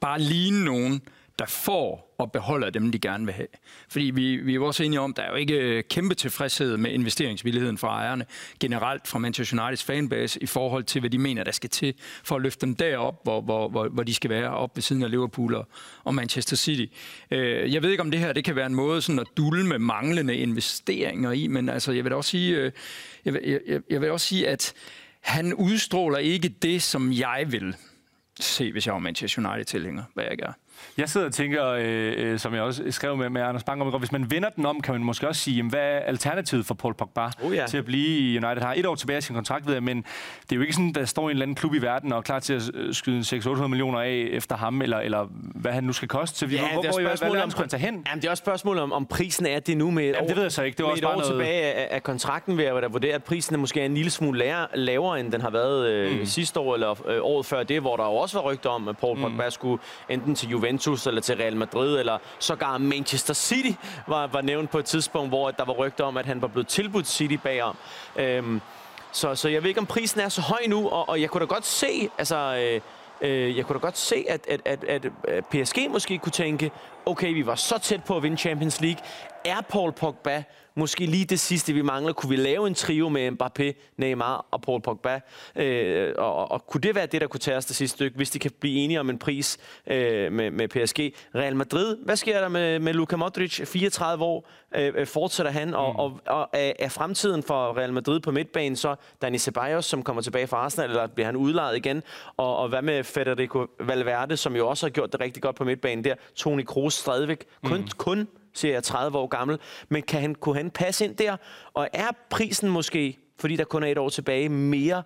bare lige ligne nogen, der får og beholder dem, de gerne vil have. Fordi vi, vi er også enige om, der er jo ikke øh, kæmpe tilfredshed med investeringsvilligheden fra ejerne generelt fra Manchester Uniteds fanbase i forhold til, hvad de mener, der skal til for at løfte dem derop, hvor, hvor, hvor, hvor de skal være op ved siden af Liverpool og, og Manchester City. Øh, jeg ved ikke, om det her det kan være en måde sådan at dulme manglende investeringer i, men altså, jeg vil også sige, øh, jeg, vil, jeg, jeg vil også sige at han udstråler ikke det, som jeg vil se, hvis jeg var Manchester United-tilhænger, hvad jeg gør. Jeg sidder og tænker, øh, øh, som jeg også skrev med, med Anders Bang om, hvis man vender den om, kan man måske også sige, jamen, hvad er alternativet for Paul Pogba oh, ja. til at blive i United? Har et år tilbage i sin kontrakt, ved jeg, men det er jo ikke sådan, der står en eller anden klub i verden og er klar til at øh, skyde 600-800 millioner af efter ham, eller, eller hvad han nu skal koste. Så vi, ja, hvor, det er hvor, hvor, om, tage hen? Jamen, det er også spørgsmålet om, om prisen er det nu med et jamen, år, det ved jeg så ikke. Det var også et bare år noget... tilbage af, af, kontrakten, vil jeg da vurdere, at prisen er måske en lille smule lavere, lavere end den har været øh, mm. sidste år, eller øh, året før det, hvor der jo også var rygter om, at Paul Pogba mm. skulle enten til Juventus eller til Real Madrid, eller sågar Manchester City var, var nævnt på et tidspunkt, hvor der var rygter om, at han var blevet tilbudt City bagom. Øhm, så, så jeg ved ikke, om prisen er så høj nu, og, og jeg kunne da godt se, altså... Øh, øh, jeg kunne da godt se, at, at, at, at øh, PSG måske kunne tænke, okay, vi var så tæt på at vinde Champions League. Er Paul Pogba måske lige det sidste, vi mangler. Kunne vi lave en trio med Mbappé, Neymar og Paul Pogba? Øh, og, og kunne det være det, der kunne tage os det sidste stykke, hvis de kan blive enige om en pris øh, med, med PSG? Real Madrid, hvad sker der med, med Luka Modric? 34 år øh, øh, fortsætter han, og, mm. og, og er, er fremtiden for Real Madrid på midtbanen så Dani Ceballos, som kommer tilbage fra Arsenal, eller bliver han udlejet igen? Og, og hvad med Federico Valverde, som jo også har gjort det rigtig godt på midtbanen der? Toni Kroos stadigvæk kun, mm. kun siger jeg, 30 år gammel. Men kan han, kunne han passe ind der? Og er prisen måske, fordi der kun er et år tilbage, mere...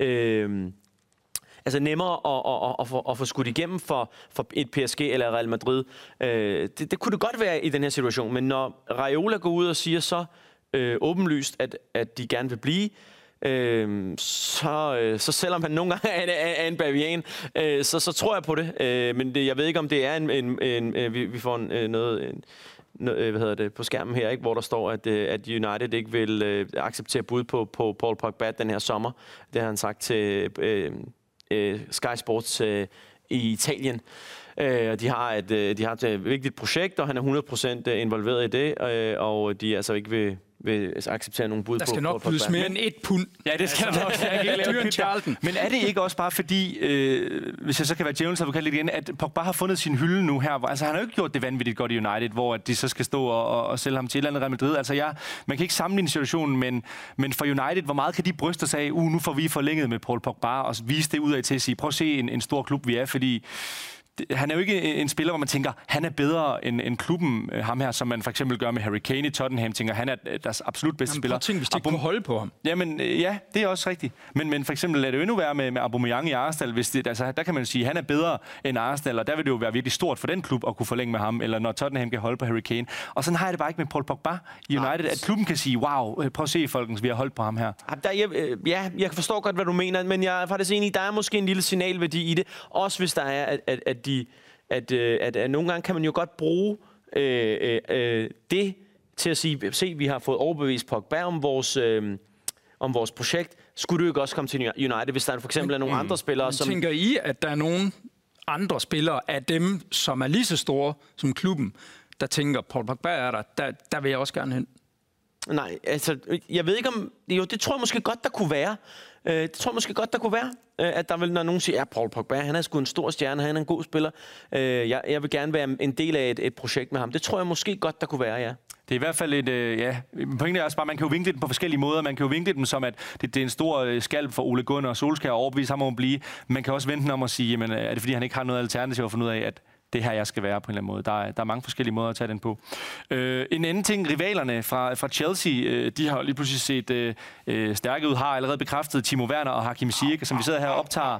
Øh, altså nemmere at, at, at, få, at få skudt igennem for, for et PSG eller Real Madrid. Øh, det, det kunne det godt være i den her situation, men når Raiola går ud og siger så øh, åbenlyst, at, at de gerne vil blive, øh, så, øh, så selvom han nogle gange er, er, er en bavian, øh, så, så tror jeg på det. Øh, men det, jeg ved ikke, om det er en... en, en, en vi, vi får en, øh, noget... En, Øh, hvad hedder det, på skærmen her, ikke, hvor der står, at, øh, at United ikke vil øh, acceptere bud på, på Paul Pogba den her sommer. Det har han sagt til øh, øh, Sky Sports øh, i Italien. Øh, de har et, øh, de har et øh, vigtigt projekt, og han er 100% øh, involveret i det, øh, og de altså ikke vil, vil acceptere nogle bud Der på. skal nok bydes mere end et pund. Ja, det skal der nok. Jeg kan ikke der. Charlton. Men er det ikke også bare fordi, øh, hvis jeg så kan være djævelens advokat lidt igen, at Pogba har fundet sin hylde nu her? Altså, han har jo ikke gjort det vanvittigt godt i United, hvor at de så skal stå og, og, og sælge ham til et eller andet Real Madrid. Altså, jeg, man kan ikke sammenligne situationen, men, men for United, hvor meget kan de bryste sig af, uh, nu får vi forlænget med Paul Pogba, og vise det ud af til at sige, prøv at se en, en stor klub, vi er, fordi han er jo ikke en spiller, hvor man tænker, han er bedre end, end klubben, øh, ham her, som man for eksempel gør med Harry Kane i Tottenham, tænker, han er deres absolut bedste Jamen, spiller. prøv at tænke, hvis de ikke kunne holde på ham. Jamen, øh, ja, det er også rigtigt. Men, men for eksempel lad det jo endnu være med, med Aubameyang i Arsenal. Hvis det, altså, der kan man sige, at han er bedre end Arsenal, og der vil det jo være virkelig stort for den klub at kunne forlænge med ham, eller når Tottenham kan holde på Harry Kane. Og sådan har jeg det bare ikke med Paul Pogba i United, at klubben kan sige, wow, øh, prøv at se, folkens, vi har holdt på ham her. Der, jeg, ja, jeg forstår godt, hvad du mener, men jeg er faktisk enig, der er måske en lille signalværdi i det. Også hvis der er, at, at, at, de, at, øh, at, at nogle gange kan man jo godt bruge øh, øh, øh, det til at sige, se, vi har fået overbevist Pogba om vores, øh, om vores projekt. Skulle du ikke også komme til United, hvis der for eksempel er nogle andre spillere, Men som... tænker I, at der er nogen andre spillere af dem, som er lige så store som klubben, der tænker, Paul Pogba er der, der, der vil jeg også gerne hen. Nej, altså, øh, jeg ved ikke om... Jo, det tror jeg måske godt, der kunne være. Øh, det tror jeg måske godt, der kunne være. Øh, at der vil, når nogen siger, ja, Paul Pogba, han er sgu en stor stjerne, han er en god spiller. Øh, jeg, jeg vil gerne være en del af et, et projekt med ham. Det tror jeg måske godt, der kunne være, ja. Det er i hvert fald et, øh, ja, pointen er også bare, at man kan jo vinkle den på forskellige måder. Man kan jo vinkle den som, at det, det er en stor øh, skalp for Ole Gunnar og Solskjaer at overbevise ham om at blive. Man kan også vente den om at sige, jamen, øh, er det fordi, han ikke har noget alternativ at finde ud af, at det er her, jeg skal være på en eller anden måde. Der er, der er mange forskellige måder at tage den på. Øh, en anden ting, rivalerne fra, fra Chelsea, øh, de har lige pludselig set øh, øh, stærke ud, har allerede bekræftet Timo Werner og Hakim Ziyech, som vi sidder her og optager.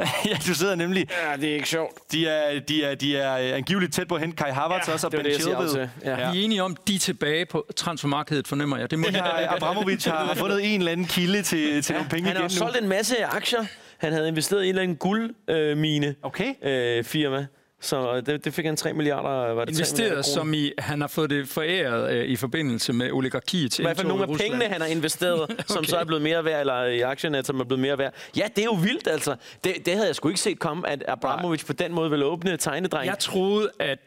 ja, du sidder nemlig. Ja, det er ikke sjovt. De er, de er, de er øh, angiveligt tæt på at hente Kai Havertz ja, også, og Ben Chilwell. Ja. Ja. Vi er enige om, de er tilbage på transfermarkedet, fornemmer jeg. Det må har Abramovic har, har fundet en eller anden kilde til, til ja, nogle penge Han har igen jo nu. solgt en masse aktier. Han havde investeret i en eller anden guldmine Okay. øh, firma. Så det, det fik han 3 milliarder, var det 3 investeret, milliarder som i, han har fået det foræret øh, i forbindelse med oligarkiet. I hvert fald nogle af pengene, han har investeret, okay. som så er blevet mere værd, eller i aktierne, som er blevet mere værd. Ja, det er jo vildt, altså. Det, det havde jeg sgu ikke set komme, at Abramovic på den måde ville åbne tegnedreng. Jeg troede, at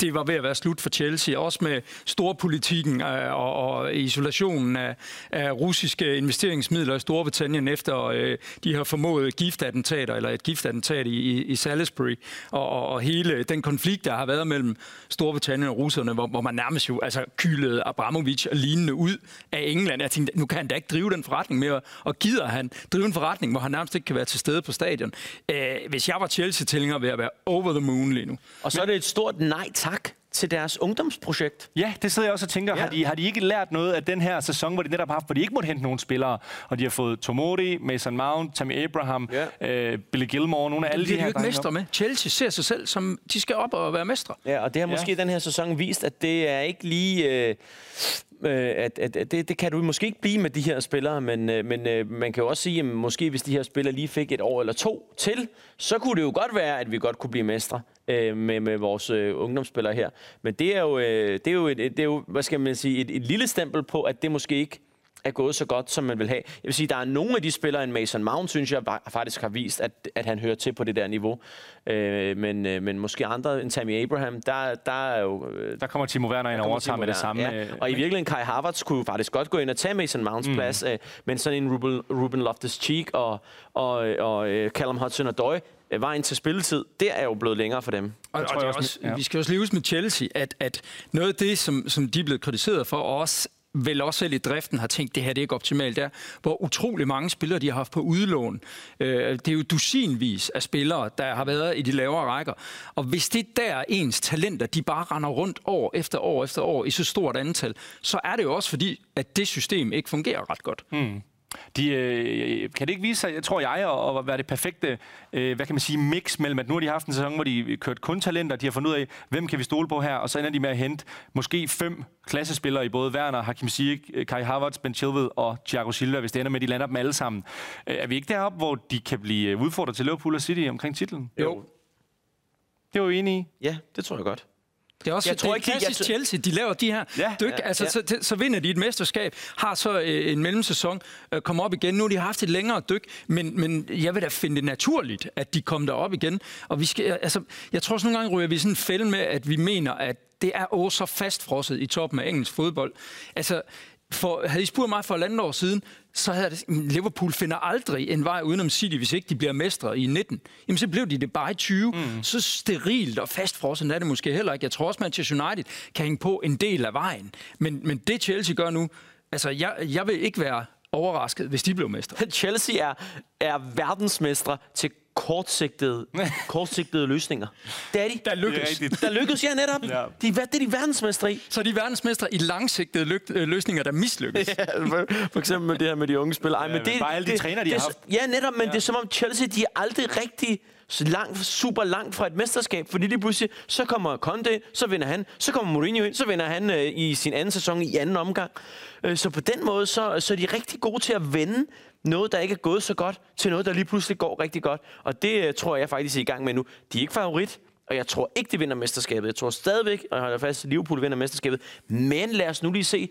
det var ved at være slut for Chelsea, også med storpolitikken øh, og, og isolationen af, af russiske investeringsmidler i Storbritannien efter øh, de har formået giftattentater, eller et giftattentat i, i, i Salisbury, og, og, og hele den konflikt, der har været mellem Storbritannien og russerne, hvor, hvor man nærmest jo altså, kylede Abramovic og lignende ud af England. Jeg tænkte, nu kan han da ikke drive den forretning mere, og gider han drive en forretning, hvor han nærmest ikke kan være til stede på stadion. Øh, hvis jeg var Chelsea-tilhænger, ville jeg være over the moon lige nu. Og så er det et stort nej tak til deres ungdomsprojekt. Ja, det sidder jeg også og tænker. Ja. Ja. Har, de, har de ikke lært noget af den her sæson, hvor de netop har haft, hvor de ikke måtte hente nogen spillere, og de har fået Tomori, Mason Mount, Tammy Abraham, Ja. øh, Billy Gilmore, nogle af alle de de er her jo ikke drenge mestre med. Chelsea ser sig selv som, de skal op og være mestre. Ja, og det har måske den her sæson vist, at det er ikke lige... Øh, øh, at, at, at det, det kan du måske ikke blive med de her spillere, men, øh, men øh, man kan jo også sige, at måske hvis de her spillere lige fik et år eller to til, så kunne det jo godt være, at vi godt kunne blive mestre øh, med, med vores øh, ungdomsspillere her. Men det er jo, øh, det er jo, et, det er jo hvad skal man sige, et, et lille stempel på, at det måske ikke er gået så godt, som man vil have. Jeg vil sige, der er nogle af de spillere, en Mason Mount, synes jeg faktisk har vist, at, at han hører til på det der niveau. Øh, men, øh, men måske andre end Tammy Abraham, der, der er jo... Øh, Der kommer Timo Werner ind og overtager med det samme. Ja. øh, Og i virkeligheden, Kai Havertz kunne jo faktisk godt gå ind og tage Mason Mounts mm. plads, øh, men sådan en Ruben, Ruben Loftus-Cheek og, og, og øh, Callum Hudson-Odoi, vejen til spilletid, det er jo blevet længere for dem. Og, tror og jeg det også, også, ja. vi skal også lige huske med Chelsea, at, at noget af det, som, som de er blevet kritiseret for, og også vel også selv i driften har tænkt, det her det er ikke optimalt, det er, hvor utrolig mange spillere de har haft på udlån. Øh, det er jo dusinvis af spillere, der har været i de lavere rækker. Og hvis det der er ens talenter, de bare render rundt år efter år efter år i så stort antal, så er det jo også fordi, at det system ikke fungerer ret godt. Mm. De, øh, kan det ikke vise sig, jeg tror jeg, at, at være det perfekte, øh, hvad kan man sige, mix mellem, at nu har de haft en sæson, hvor de kørt kun talenter, de har fundet ud af, hvem kan vi stole på her, og så ender de med at hente måske fem klassespillere i både Werner, Hakim Ziyech, øh, Kai Havertz, Ben Chilwell og Thiago Silva, hvis det ender med, at de lander dem alle sammen. Øh, er vi ikke deroppe, hvor de kan blive øh, udfordret til Liverpool og City omkring titlen? Jo. Det er jo enige i. Ja, det tror jeg godt. Det er også Jeg jeg tror tror ikke, ikke, jeg klassisk tror- Chelsea. De laver de her Ja, dyk. ja, altså, ja. Så, så, vinder de et mesterskab, har så øh, en mellemsæson, øh, kommer op igen. Nu har de haft et længere dyk, men, men jeg vil da finde det naturligt, at de kommer derop igen. Og vi skal, altså, jeg tror også nogle gange ryger vi sådan en fælde med, at vi mener, at det er også så fastfrosset i toppen af engelsk fodbold. Altså, for, havde I spurgt mig for et år siden, så havde det, "Men Liverpool finder aldrig en vej udenom City, hvis ikke de bliver mestre i 19. Jamen, så blev de det bare i 20. Mm. Så sterilt og fastfrossen er det måske heller ikke. Jeg tror også, Manchester United kan hænge på en del af vejen. Men, men det Chelsea gør nu, altså, jeg, jeg vil ikke være overrasket, hvis de blev mestre. Chelsea er, er verdensmestre til kortsigtede, kortsigtede løsninger. Det er de. Der Det er rigtigt. Der lykkes, ja netop. Ja. De, er- det er de verdensmestre i. Så er de verdensmestre i langsigtede lyk- øh, løsninger, der mislykkes. Ja, for, for eksempel med det her med de unge spillere. Ej, Ja, men det, men bare alle de det, trænere, de det, har haft. Ja, netop, men ja. det er som om Chelsea, de er aldrig rigtig så langt, super langt fra et mesterskab, fordi lige pludselig, så kommer Conte, så vinder han, så kommer Mourinho ind, så vinder han øh, i sin anden sæson i anden omgang. Øh, så på den måde, så, så er de rigtig gode til at vende noget, der ikke er gået så godt, til noget, der lige pludselig går rigtig godt. Og det øh, tror jeg faktisk er i gang med nu. De er ikke favorit, og jeg tror ikke, de vinder mesterskabet. Jeg tror stadigvæk, og jeg holder fast, at Liverpool vinder mesterskabet. Men lad os nu lige se,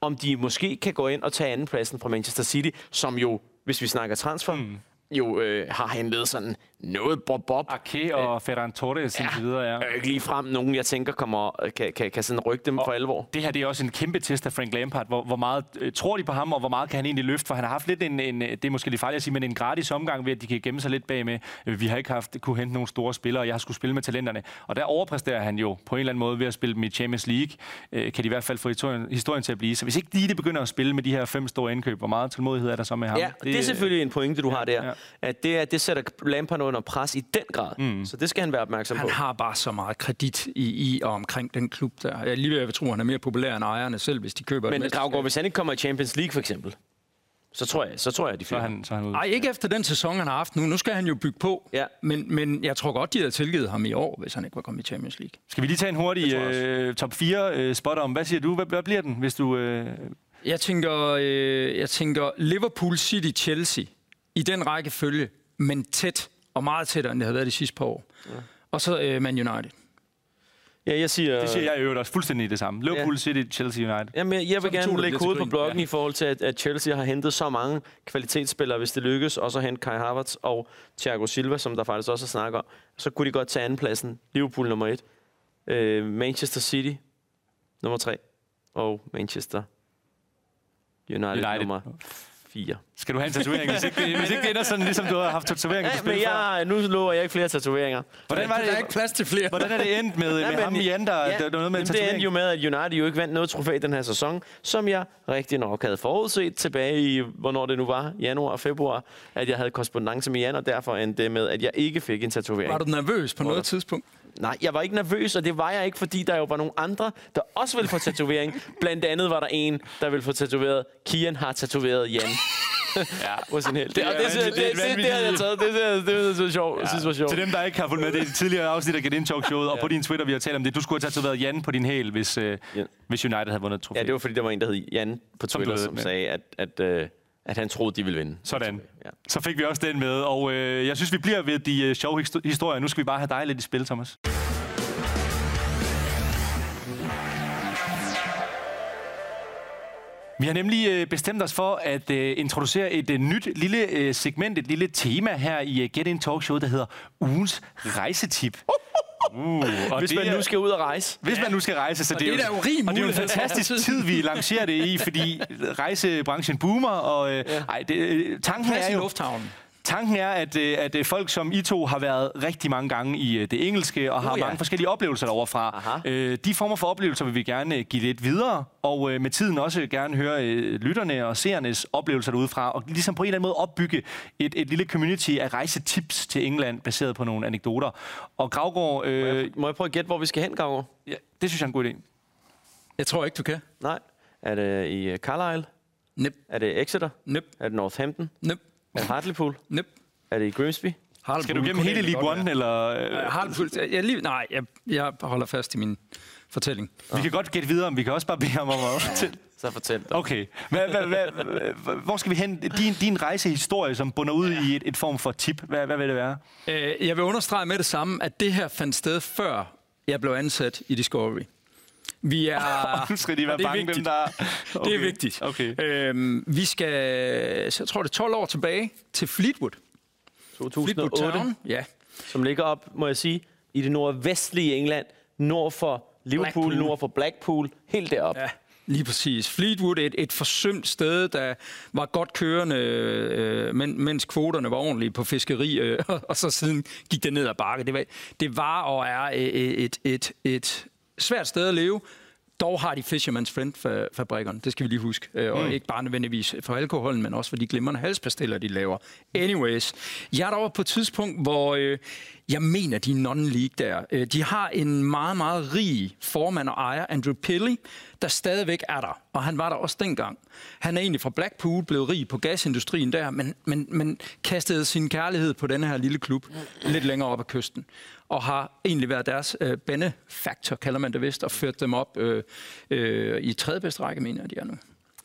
om de måske kan gå ind og tage andenpladsen fra Manchester City, som jo, hvis vi snakker transfer, mm jo øh, har hentet sådan noget bob-bob. Arke og Ferran Torres ja. videre, ja. Øh, ikke lige frem nogen, jeg tænker kommer, kan, kan, kan sådan rykke dem for alvor. Det her det er også en kæmpe test af Frank Lampard. Hvor, hvor meget øh, tror de på ham, og hvor meget kan han egentlig løfte? For han har haft lidt en, en det er måske lidt farligt at sige, men en gratis omgang ved, at de kan gemme sig lidt bag med. Øh, Vi har ikke haft, kunne hente nogle store spillere, og jeg har skulle spille med talenterne. Og der overpræsterer han jo på en eller anden måde ved at spille dem i Champions League. Øh, kan de i hvert fald få historien, historien til at blive. Så hvis ikke lige det begynder at spille med de her fem store indkøb, hvor meget tålmodighed er der så med ham? Ja, det, det er selvfølgelig en pointe, du har der. ja. At det, er, det sætter Lampard under pres i den grad. Mm. Så det skal han være opmærksom Han på. har bare så meget kredit i, i og omkring den klub der. Jeg lige ved at tro, at han er mere populær end ejerne selv, hvis de køber Men. Gravgaard, hvis han ikke kommer i Champions League for eksempel, så tror jeg, så tror jeg, at de Så er flytter. han, så han. Nej, ikke efter den sæson, han har haft nu. Nu skal han jo bygge på. Ja. Men, men jeg tror godt, de havde tilgivet ham i år, hvis han ikke var kommet i Champions League. Skal vi lige tage en hurtig øh, top 4 øh, spot om? Hvad siger du? Hvad, hvad bliver den, hvis du... Øh, Jeg tænker, øh, jeg tænker Liverpool, City, Chelsea. I den rækkefølge, men tæt. Og meget tættere, end det har været de sidste par år. Ja. Og så øh, Man United. Ja, jeg siger... det siger jeg i øvrigt også fuldstændig det samme. Liverpool, Ja. City, Chelsea, United. Jamen, jeg vil det to, gerne der lægge hovedet på blokken Ja. i forhold til, at, at Chelsea har hentet så mange kvalitetsspillere, hvis det lykkes, og så hente Kai Havertz og Thiago Silva, som der faktisk også er snak om. Så kunne de godt tage andenpladsen. Liverpool nummer et. Øh, Manchester City nummer tre. Og Manchester United. United. nummer fire. Skal du have en tatovering, hvis ikke, det, hvis ikke det ender sådan, ligesom du har haft tatoveringer på Ja, men spil før? jeg, nu lover jeg ikke flere tatoveringer. Hvordan var Der er ikke det, plads til flere. hvordan er det endt med, Ja, med men- ham i Jan, der, ja, der, der noget med en jamen, det endte tatovering? jo med, at United jo ikke vandt noget trofæ den her sæson, som jeg rigtig nok havde forudset tilbage i, hvornår det nu var, januar og februar, at jeg havde korrespondence med Jan, og derfor endte det med, at jeg ikke fik en tatovering. Var du nervøs på noget tidspunkt? Nej, jeg var ikke nervøs, og det var jeg ikke, fordi der jo var nogle andre, der også ville få tatovering. Blandt andet var der en, der ville få tatoveret. Kian har tatoveret Jan. Ja. På sin held. Det, er det, det, det, det, det, det, havde jeg taget. Det, det, det, det, det, sjovt. Jeg synes, var sjovt. Til dem, der ikke har fulgt med, det er tidligere afsnit af Get In Talk Showet, og på din Twitter, vi har talt om det. Du skulle have tatoveret Jan på din hæl, hvis, øh, Ja. hvis United havde vundet et trofæ. Ja, det var fordi, der var en, der hed Jan på Som Twitter, som med. sagde, at, at, øh, at han troede, de ville vinde. Sådan. Ja. Så fik vi også den med, og øh, jeg synes, vi bliver ved de øh, sjove histo- historier. Nu skal vi bare have dig lidt i spil, Thomas. Vi har nemlig øh, bestemt os for at øh, introducere et øh, nyt lille segment, et lille tema her i Get In Talk Show, der hedder ugens rejsetip. Uh, og Hvis det man er- nu skal ud og rejse. hvis man nu skal rejse, så Og det, det er jo og det er jo en fantastisk tid, vi lancerer det i, fordi rejsebranchen boomer, og øh, ej, det, øh, tanken Plads er i jo, lufthavnen. Tanken er, at, øh, at øh, folk som I to har været rigtig mange gange i øh, det engelske, og har Uh, ja. mange forskellige oplevelser derovre fra. Øh, de former for oplevelser vil vi gerne give lidt videre, og øh, med tiden også gerne høre øh, lytterne og seernes oplevelser derudefra, og ligesom på en eller anden måde opbygge et, et lille community af rejsetips til England, baseret på nogle anekdoter. Og Gravgaard, øh, Må jeg prøve at gætte, hvor vi skal hen, Gavgaard? ja, det synes jeg er en god idé. Jeg tror ikke, du kan. Nej. Er det i Carlisle? Nip, Er det Exeter? nip, Er det Northampton? nip, Er det Hartlepool? nip. Er det i Grimsby? Skal du gennem hele League One, eller... Øh, Hartlepool, jeg, lige, nej, jeg, jeg holder fast i min fortælling. vi kan godt gætte videre, men vi kan også bare bede ham om at... til- Så fortæl dig. Okay. Hvad, hvad, hvad, hvad, hvor skal vi hen? Din, din rejsehistorie, som bunder ud i et, et form for tip. Hvad, hvad vil det være? Øh, jeg vil understrege med det samme, at det her fandt sted før jeg blev ansat i Discovery. Vi er... Skal de være det er bange, dem vigtigt. der... Okay. Det er vigtigt. Okay. Øhm, vi skal, så jeg tror det er 12 år tilbage til Fleetwood. Fleetwood 2008, Town. Ja. som ligger op, må jeg sige, i det nordvestlige England, nord for Liverpool, Blackpool. nord for Blackpool, helt deroppe. ja. Lige præcis. Fleetwood, et, et forsømt sted, der var godt kørende, øh, men, mens kvoterne var ordentlige på fiskeri, øh, og, og så siden gik det ned ad bakke. Det var, det var og er et, et, et, et svært sted at leve, dog har de Fisherman's Friend-fabrikkerne, det skal vi lige huske. Øh, og mm. ikke bare nødvendigvis for alkoholen, men også for de glimrende halspastiller, de laver. Anyways, jeg er der på et tidspunkt, hvor øh, jeg mener, de er non-league der. Øh, de har en meget, meget rig formand og ejer, Andrew Pilley, der stadigvæk er der. Og han var der også dengang. Han er egentlig fra Blackpool, blevet rig på gasindustrien der, men, men, men kastede sin kærlighed på denne her lille klub lidt længere op ad kysten og har egentlig været deres øh, benefactor, kalder man det vist, og ført dem op øh, øh, i tredje bedste række, mener jeg, de er nu.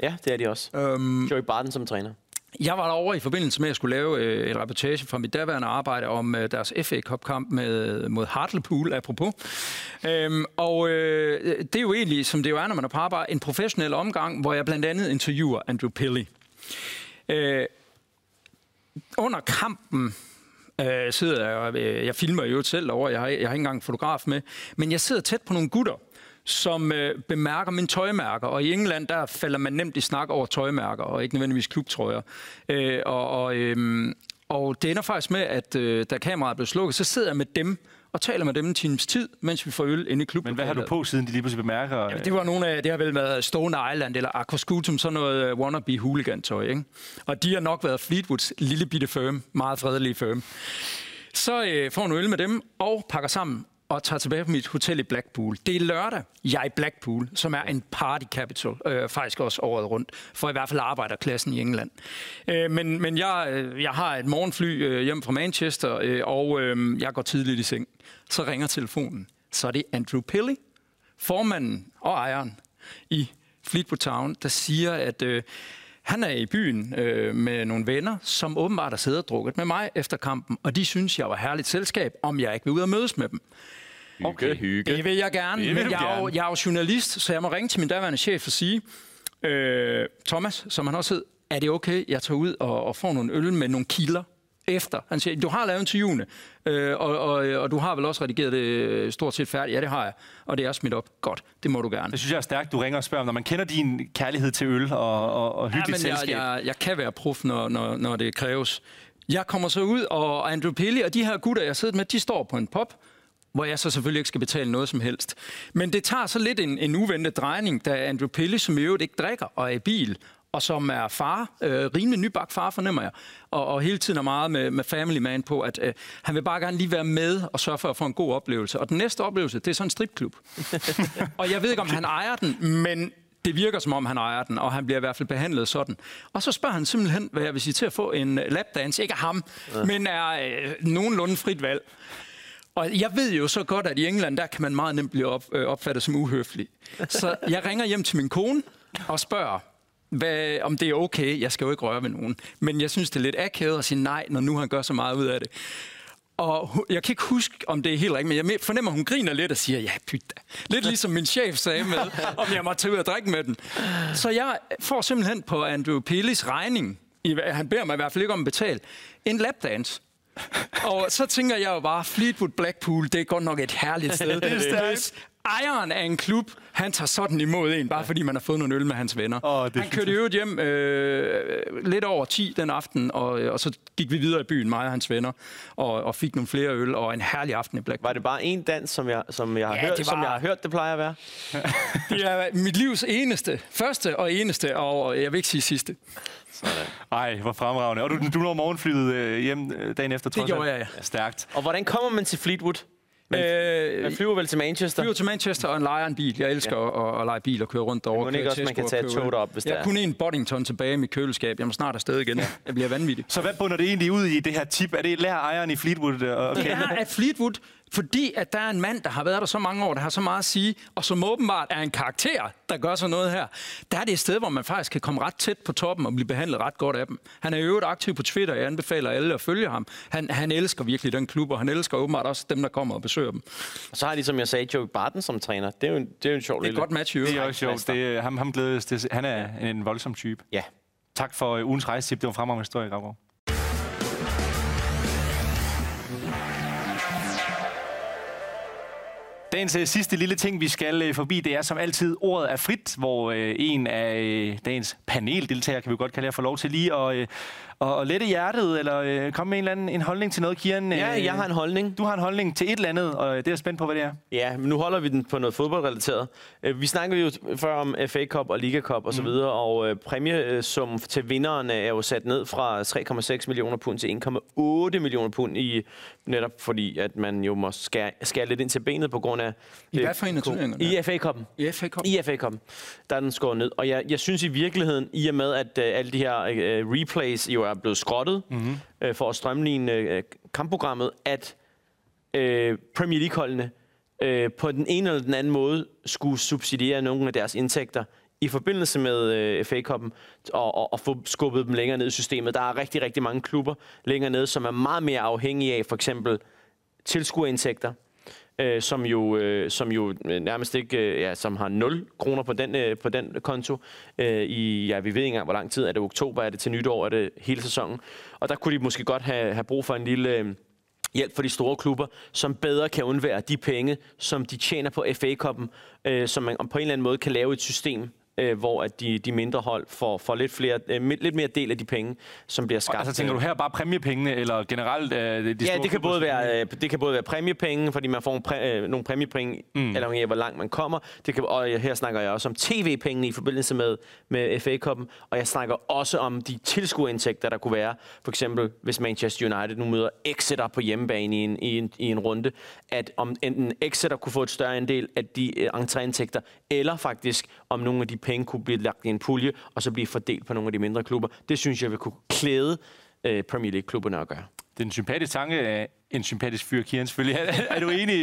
Ja, det er de også. Um, Joey Barton som træner. Jeg var derovre i forbindelse med, at jeg skulle lave øh, et reportage fra mit daværende arbejde om øh, deres FA Cup-kamp med, mod Hartlepool, apropos. Øhm, og øh, det er jo egentlig, som det jo er, når man er på arbejde, en professionel omgang, hvor jeg blandt andet interviewer Andrew Pilley. Øh, under kampen øh, sidder jeg, øh, jeg filmer jo selv over, jeg har, jeg har ikke engang fotograf med, men jeg sidder tæt på nogle gutter, som øh, bemærker mine tøjmærker. Og i England, der falder man nemt i snak over tøjmærker, og ikke nødvendigvis klubtrøjer. Øh, og, og, øh, og det ender faktisk med, at øh, da kameraet blev slukket, så sidder jeg med dem og taler med dem en times tid, mens vi får øl inde i klubben. Men hvad har du på, siden de lige pludselig bemærker? Jamen, det var nogle af, det har vel været Stone Island eller Aquascutum, sådan noget uh, wannabe hooligan-tøj, ikke? Og de har nok været Fleetwoods lille bitte firm, meget fredelige firm. Så øh, får en øl med dem og pakker sammen og tager tilbage på mit hotel i Blackpool. Det er lørdag. Jeg er i Blackpool, som er en party capital, øh, faktisk også året rundt, for i hvert fald arbejderklassen i England. Øh, men men jeg, øh, jeg har et morgenfly øh, hjem fra Manchester, øh, og øh, jeg går tidligt i seng. Så ringer telefonen. Så er det Andrew Pilley, formanden og ejeren i Fleetwood Town, der siger, at øh, han er i byen øh, med nogle venner, som åbenbart har siddet og drukket med mig efter kampen, og de synes, jeg var herligt selskab, om jeg ikke vil ud og mødes med dem. Okay, hygge. Det vil jeg gerne, vil men jeg er, jo, jeg er jo journalist, så jeg må ringe til min daværende chef og sige, øh, Thomas, som han også hed, er det okay, jeg tager ud og, og får nogle øl med nogle kilder efter. Han siger, du har lavet interviewene, øh, og, og, og du har vel også redigeret det øh, stort set færdigt. Ja, det har jeg, og det er smidt op. Godt, det må du gerne. Det synes jeg er stærkt, du ringer og spørger når man kender din kærlighed til øl og, og, og hyggeligt ja, men selskab. Jeg, jeg, jeg kan være prof, når, når, når det kræves. Jeg kommer så ud, og Andrew Pili og de her gutter, jeg sidder med, de står på en pop, hvor jeg så selvfølgelig ikke skal betale noget som helst. Men det tager så lidt en, en uventet drejning, da Andrew Pille, som i øvrigt ikke drikker og er i bil, og som er far, øh, rimelig nybagt far, fornemmer jeg, og, og hele tiden er meget med, med Family Man på, at øh, han vil bare gerne lige være med og sørge for at få en god oplevelse. Og den næste oplevelse, det er sådan en stripklub. og jeg ved ikke, om han ejer den, men det virker som om, han ejer den, og han bliver i hvert fald behandlet sådan. Og så spørger han simpelthen, hvad jeg vil sige til at få en lapdance. Ikke af ham, ja. men er øh, nogenlunde frit valg. Og jeg ved jo så godt, at i England, der kan man meget nemt blive op, øh, opfattet som uhøflig. Så jeg ringer hjem til min kone og spørger, hvad, om det er okay. Jeg skal jo ikke røre ved nogen. Men jeg synes, det er lidt akavet at sige nej, når nu han gør så meget ud af det. Og jeg kan ikke huske, om det er helt rigtigt, men jeg fornemmer, at hun griner lidt og siger, ja, pyt Lidt ligesom min chef sagde med, om jeg måtte tage ud og drikke med den. Så jeg får simpelthen på Andrew Pillis regning, han beder mig i hvert fald ikke om at betale, en lapdance og så tænker jeg jo bare, Fleetwood Blackpool, det er godt nok et herligt sted. det er stærkt ejeren af en klub, han tager sådan imod en, bare fordi man har fået nogle øl med hans venner. Oh, det han kørte jo hjem øh, lidt over 10 den aften, og, og så gik vi videre i byen, mig og hans venner, og, og fik nogle flere øl, og en herlig aften i Blackpool. Var det bare en dans, som jeg, som jeg, har, ja, hørt, var... som jeg har hørt, det plejer at være? det er mit livs eneste, første og eneste, og jeg vil ikke sige sidste. Sådan. Ej, hvor fremragende. Og du, du når morgenflyet øh, hjem øh, dagen efter, tror Det gjorde jeg, ja. Stærkt. Og hvordan kommer man til Fleetwood? Man, øh, man flyver vel til Manchester? Flyver til Manchester og lejer en bil. Jeg elsker ja. at, at lege bil og køre rundt derovre. Men ikke også, man kan tage toget op, hvis jeg der er. kun en Boddington tilbage i mit køleskab. Jeg må snart afsted igen. Jeg bliver vanvittig. Så hvad bunder det egentlig ud i, det her tip? Er det lærer ejeren i Fleetwood at kende? Det er, at Fleetwood fordi at der er en mand, der har været der så mange år, der har så meget at sige, og som åbenbart er en karakter, der gør sådan noget her. Der er det et sted, hvor man faktisk kan komme ret tæt på toppen og blive behandlet ret godt af dem. Han er i øvrigt aktiv på Twitter, jeg anbefaler alle at følge ham. Han, han elsker virkelig den klub, og han elsker åbenbart også dem, der kommer og besøger dem. Og så har de, som jeg sagde, Joe Barton som træner. Det er jo en, det er jo en sjov Det er et godt match, jo. Det er også sjovt. Det er, ham, ham glædes det. Han er en voldsom type. Ja. Tak for uh, ugens rejsetip. Det var fremragende historie, Gravgaard. Dagens øh, sidste lille ting, vi skal øh, forbi, det er som altid ordet er frit, hvor øh, en af dagens paneldeltagere, kan vi godt kalde jer, får lov til lige at, og, og lette hjertet, eller øh, komme med en eller anden en holdning til noget, Kieran. Ja, øh, jeg har en holdning. Du har en holdning til et eller andet, og det er jeg spændt på, hvad det er. Ja, men nu holder vi den på noget fodboldrelateret. Øh, Vi snakkede jo før om FA Cup og Liga Cup og så videre, og øh, præmiesum til vinderen er jo sat ned fra 3,6 millioner pund til 1,8 millioner pund i netop fordi, at man jo må skære, skære lidt ind til benet på grund af... I øh, hvad for en af turneringerne? I FA Cup'en. I FA Cup? I FA Cup, der er den skåret ned. Og jeg, jeg synes i virkeligheden, i og med at øh, alle de her øh, replays jo er blevet skrottet mm-hmm. øh, for at strømligne øh, kampprogrammet, at øh, Premier League-holdene øh, på den ene eller den anden måde skulle subsidiere nogle af deres indtægter i forbindelse med øh, FA Cup'en og, og, og få skubbet dem længere ned i systemet. Der er rigtig, rigtig mange klubber længere nede, som er meget mere afhængige af for eksempel tilskuerindtægter, øh, som jo, øh, som jo øh, nærmest ikke, øh, ja, som har 0 kroner på den, øh, på den konto. Øh, i, ja, vi ved ikke engang, hvor lang tid. Er det oktober? Er det til nytår? Er det hele sæsonen? Og der kunne de måske godt have, have brug for en lille... Øh, hjælp for de store klubber, som bedre kan undvære de penge, som de tjener på FA-koppen, øh, som man på en eller anden måde kan lave et system, øh, hvor at de, de mindre hold får, får lidt, flere, øh, lidt mere del af de penge, som bliver skabt. Altså tænker du her bare præmiepengene, eller generelt øh, de Ja, det kan, både være, øh, det kan både være præmiepenge, fordi man får en præ, øh, nogle præmiepenge, mm. eller af, hvor langt man kommer. Det kan, og her snakker jeg også om tv-pengene i forbindelse med, med FA-koppen, og jeg snakker også om de tilskuerindtægter, der kunne være. For eksempel, hvis Manchester United nu møder Exeter på hjemmebane i en, i en, i en runde, at om enten Exeter kunne få et større andel af de øh, entréindtægter, eller faktisk om nogle af de penge kunne blive lagt i en pulje, og så blive fordelt på nogle af de mindre klubber. Det synes jeg vil kunne klæde øh, Premier League-klubberne at gøre. Det er en sympatisk tanke af en sympatisk fyr, Kieran selvfølgelig. Er, er du enig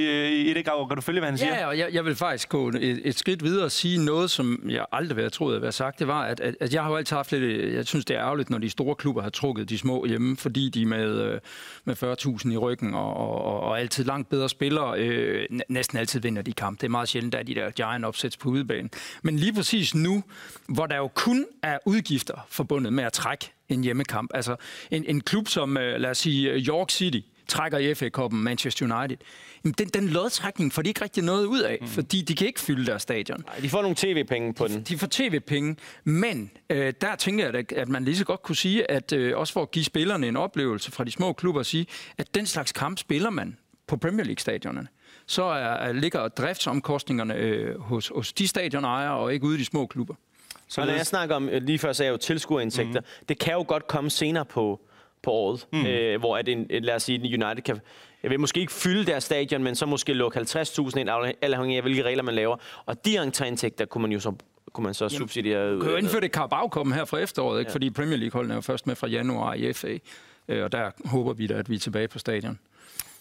i det, Grav? Kan du følge, hvad han siger? Ja, og jeg, jeg vil faktisk gå et, et skridt videre og sige noget, som jeg aldrig ville have troet at være sagt. Det var, at, at, at jeg har jo altid haft lidt... Jeg synes, det er ærgerligt, når de store klubber har trukket de små hjemme, fordi de med, øh, med 40.000 i ryggen og, og, og altid langt bedre spillere øh, næsten altid vinder de kampe. Det er meget sjældent, at de der giant opsættes på udebanen. Men lige præcis nu, hvor der jo kun er udgifter forbundet med at trække en hjemmekamp. Altså en, en klub som, øh, lad os sige, York City, trækker i FA-koppen Manchester United. Jamen, den, den lodtrækning får de ikke rigtig noget ud af, mm. fordi de kan ikke fylde deres stadion. De får nogle tv-penge på den. De får tv-penge, men øh, der tænker jeg, at, man lige så godt kunne sige, at øh, også for at give spillerne en oplevelse fra de små klubber, at sige, at den slags kamp spiller man på Premier League-stadionerne. Så er, er, ligger driftsomkostningerne øh, hos, hos de stadionejere og ikke ude i de små klubber. Så når jeg snakker om, øh, lige før sagde jeg jo tilskuerindtægter, mm. det kan jo godt komme senere på, på året, mm. øh, hvor at en, lad os sige, at United kan, jeg vil måske ikke fylde deres stadion, men så måske lukke 50.000 ind, afhængig af, hvilke regler man laver. Og de entréindtægter kunne man jo så, kunne man så Jamen, subsidiere. Du kan jo ud- indføre det Carabao her fra efteråret, ikke? Ja. fordi Premier League-holdene er jo først med fra januar i FA. Øh, Og der håber vi da, at vi er tilbage på stadion.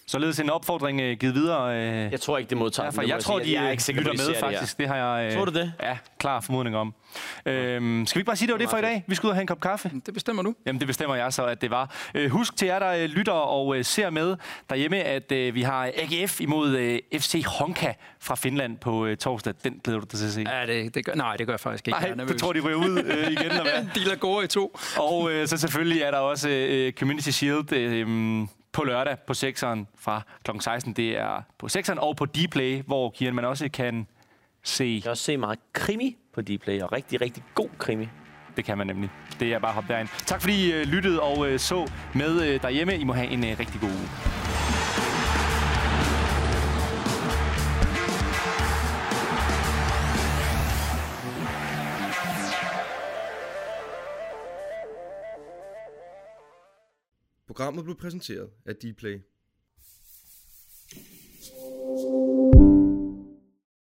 Således en opfordring øh, givet videre. Øh, Jeg tror ikke, det modtager. derfor, jeg tror, sige. de jeg er øh, ikke lytter med, det faktisk. Det har jeg... Øh, Tror du det? Ja, klar formodning om. Øhm, skal vi ikke bare sige, det var det for i dag? Vi skal ud og have en kop kaffe. Det bestemmer du. Jamen, det bestemmer jeg så, at det var. Øh, husk til jer, der øh, lytter og øh, ser med derhjemme, at øh, vi har AGF imod øh, FC Honka fra Finland på øh, torsdag. Den glæder du dig til at se. Ja, det, det gør, nej, det gør jeg faktisk ikke. Jeg Nej, det tror de ryger ud øh, igen. Eller hvad? De lader gå i to. Og øh, så selvfølgelig er der også øh, Community Shield øh, på lørdag på 6'eren fra kl. 16. Det er på 6'eren og på Dplay, hvor Kian, man også kan se. Jeg kan også se meget krimi på Dplay, og rigtig, rigtig god krimi. Det kan man nemlig. Det er bare at hoppe derind. Tak fordi I øh, lyttede og øh, så med øh, derhjemme. I må have en rigtig god uge. Programmet blev præsenteret af Dplay.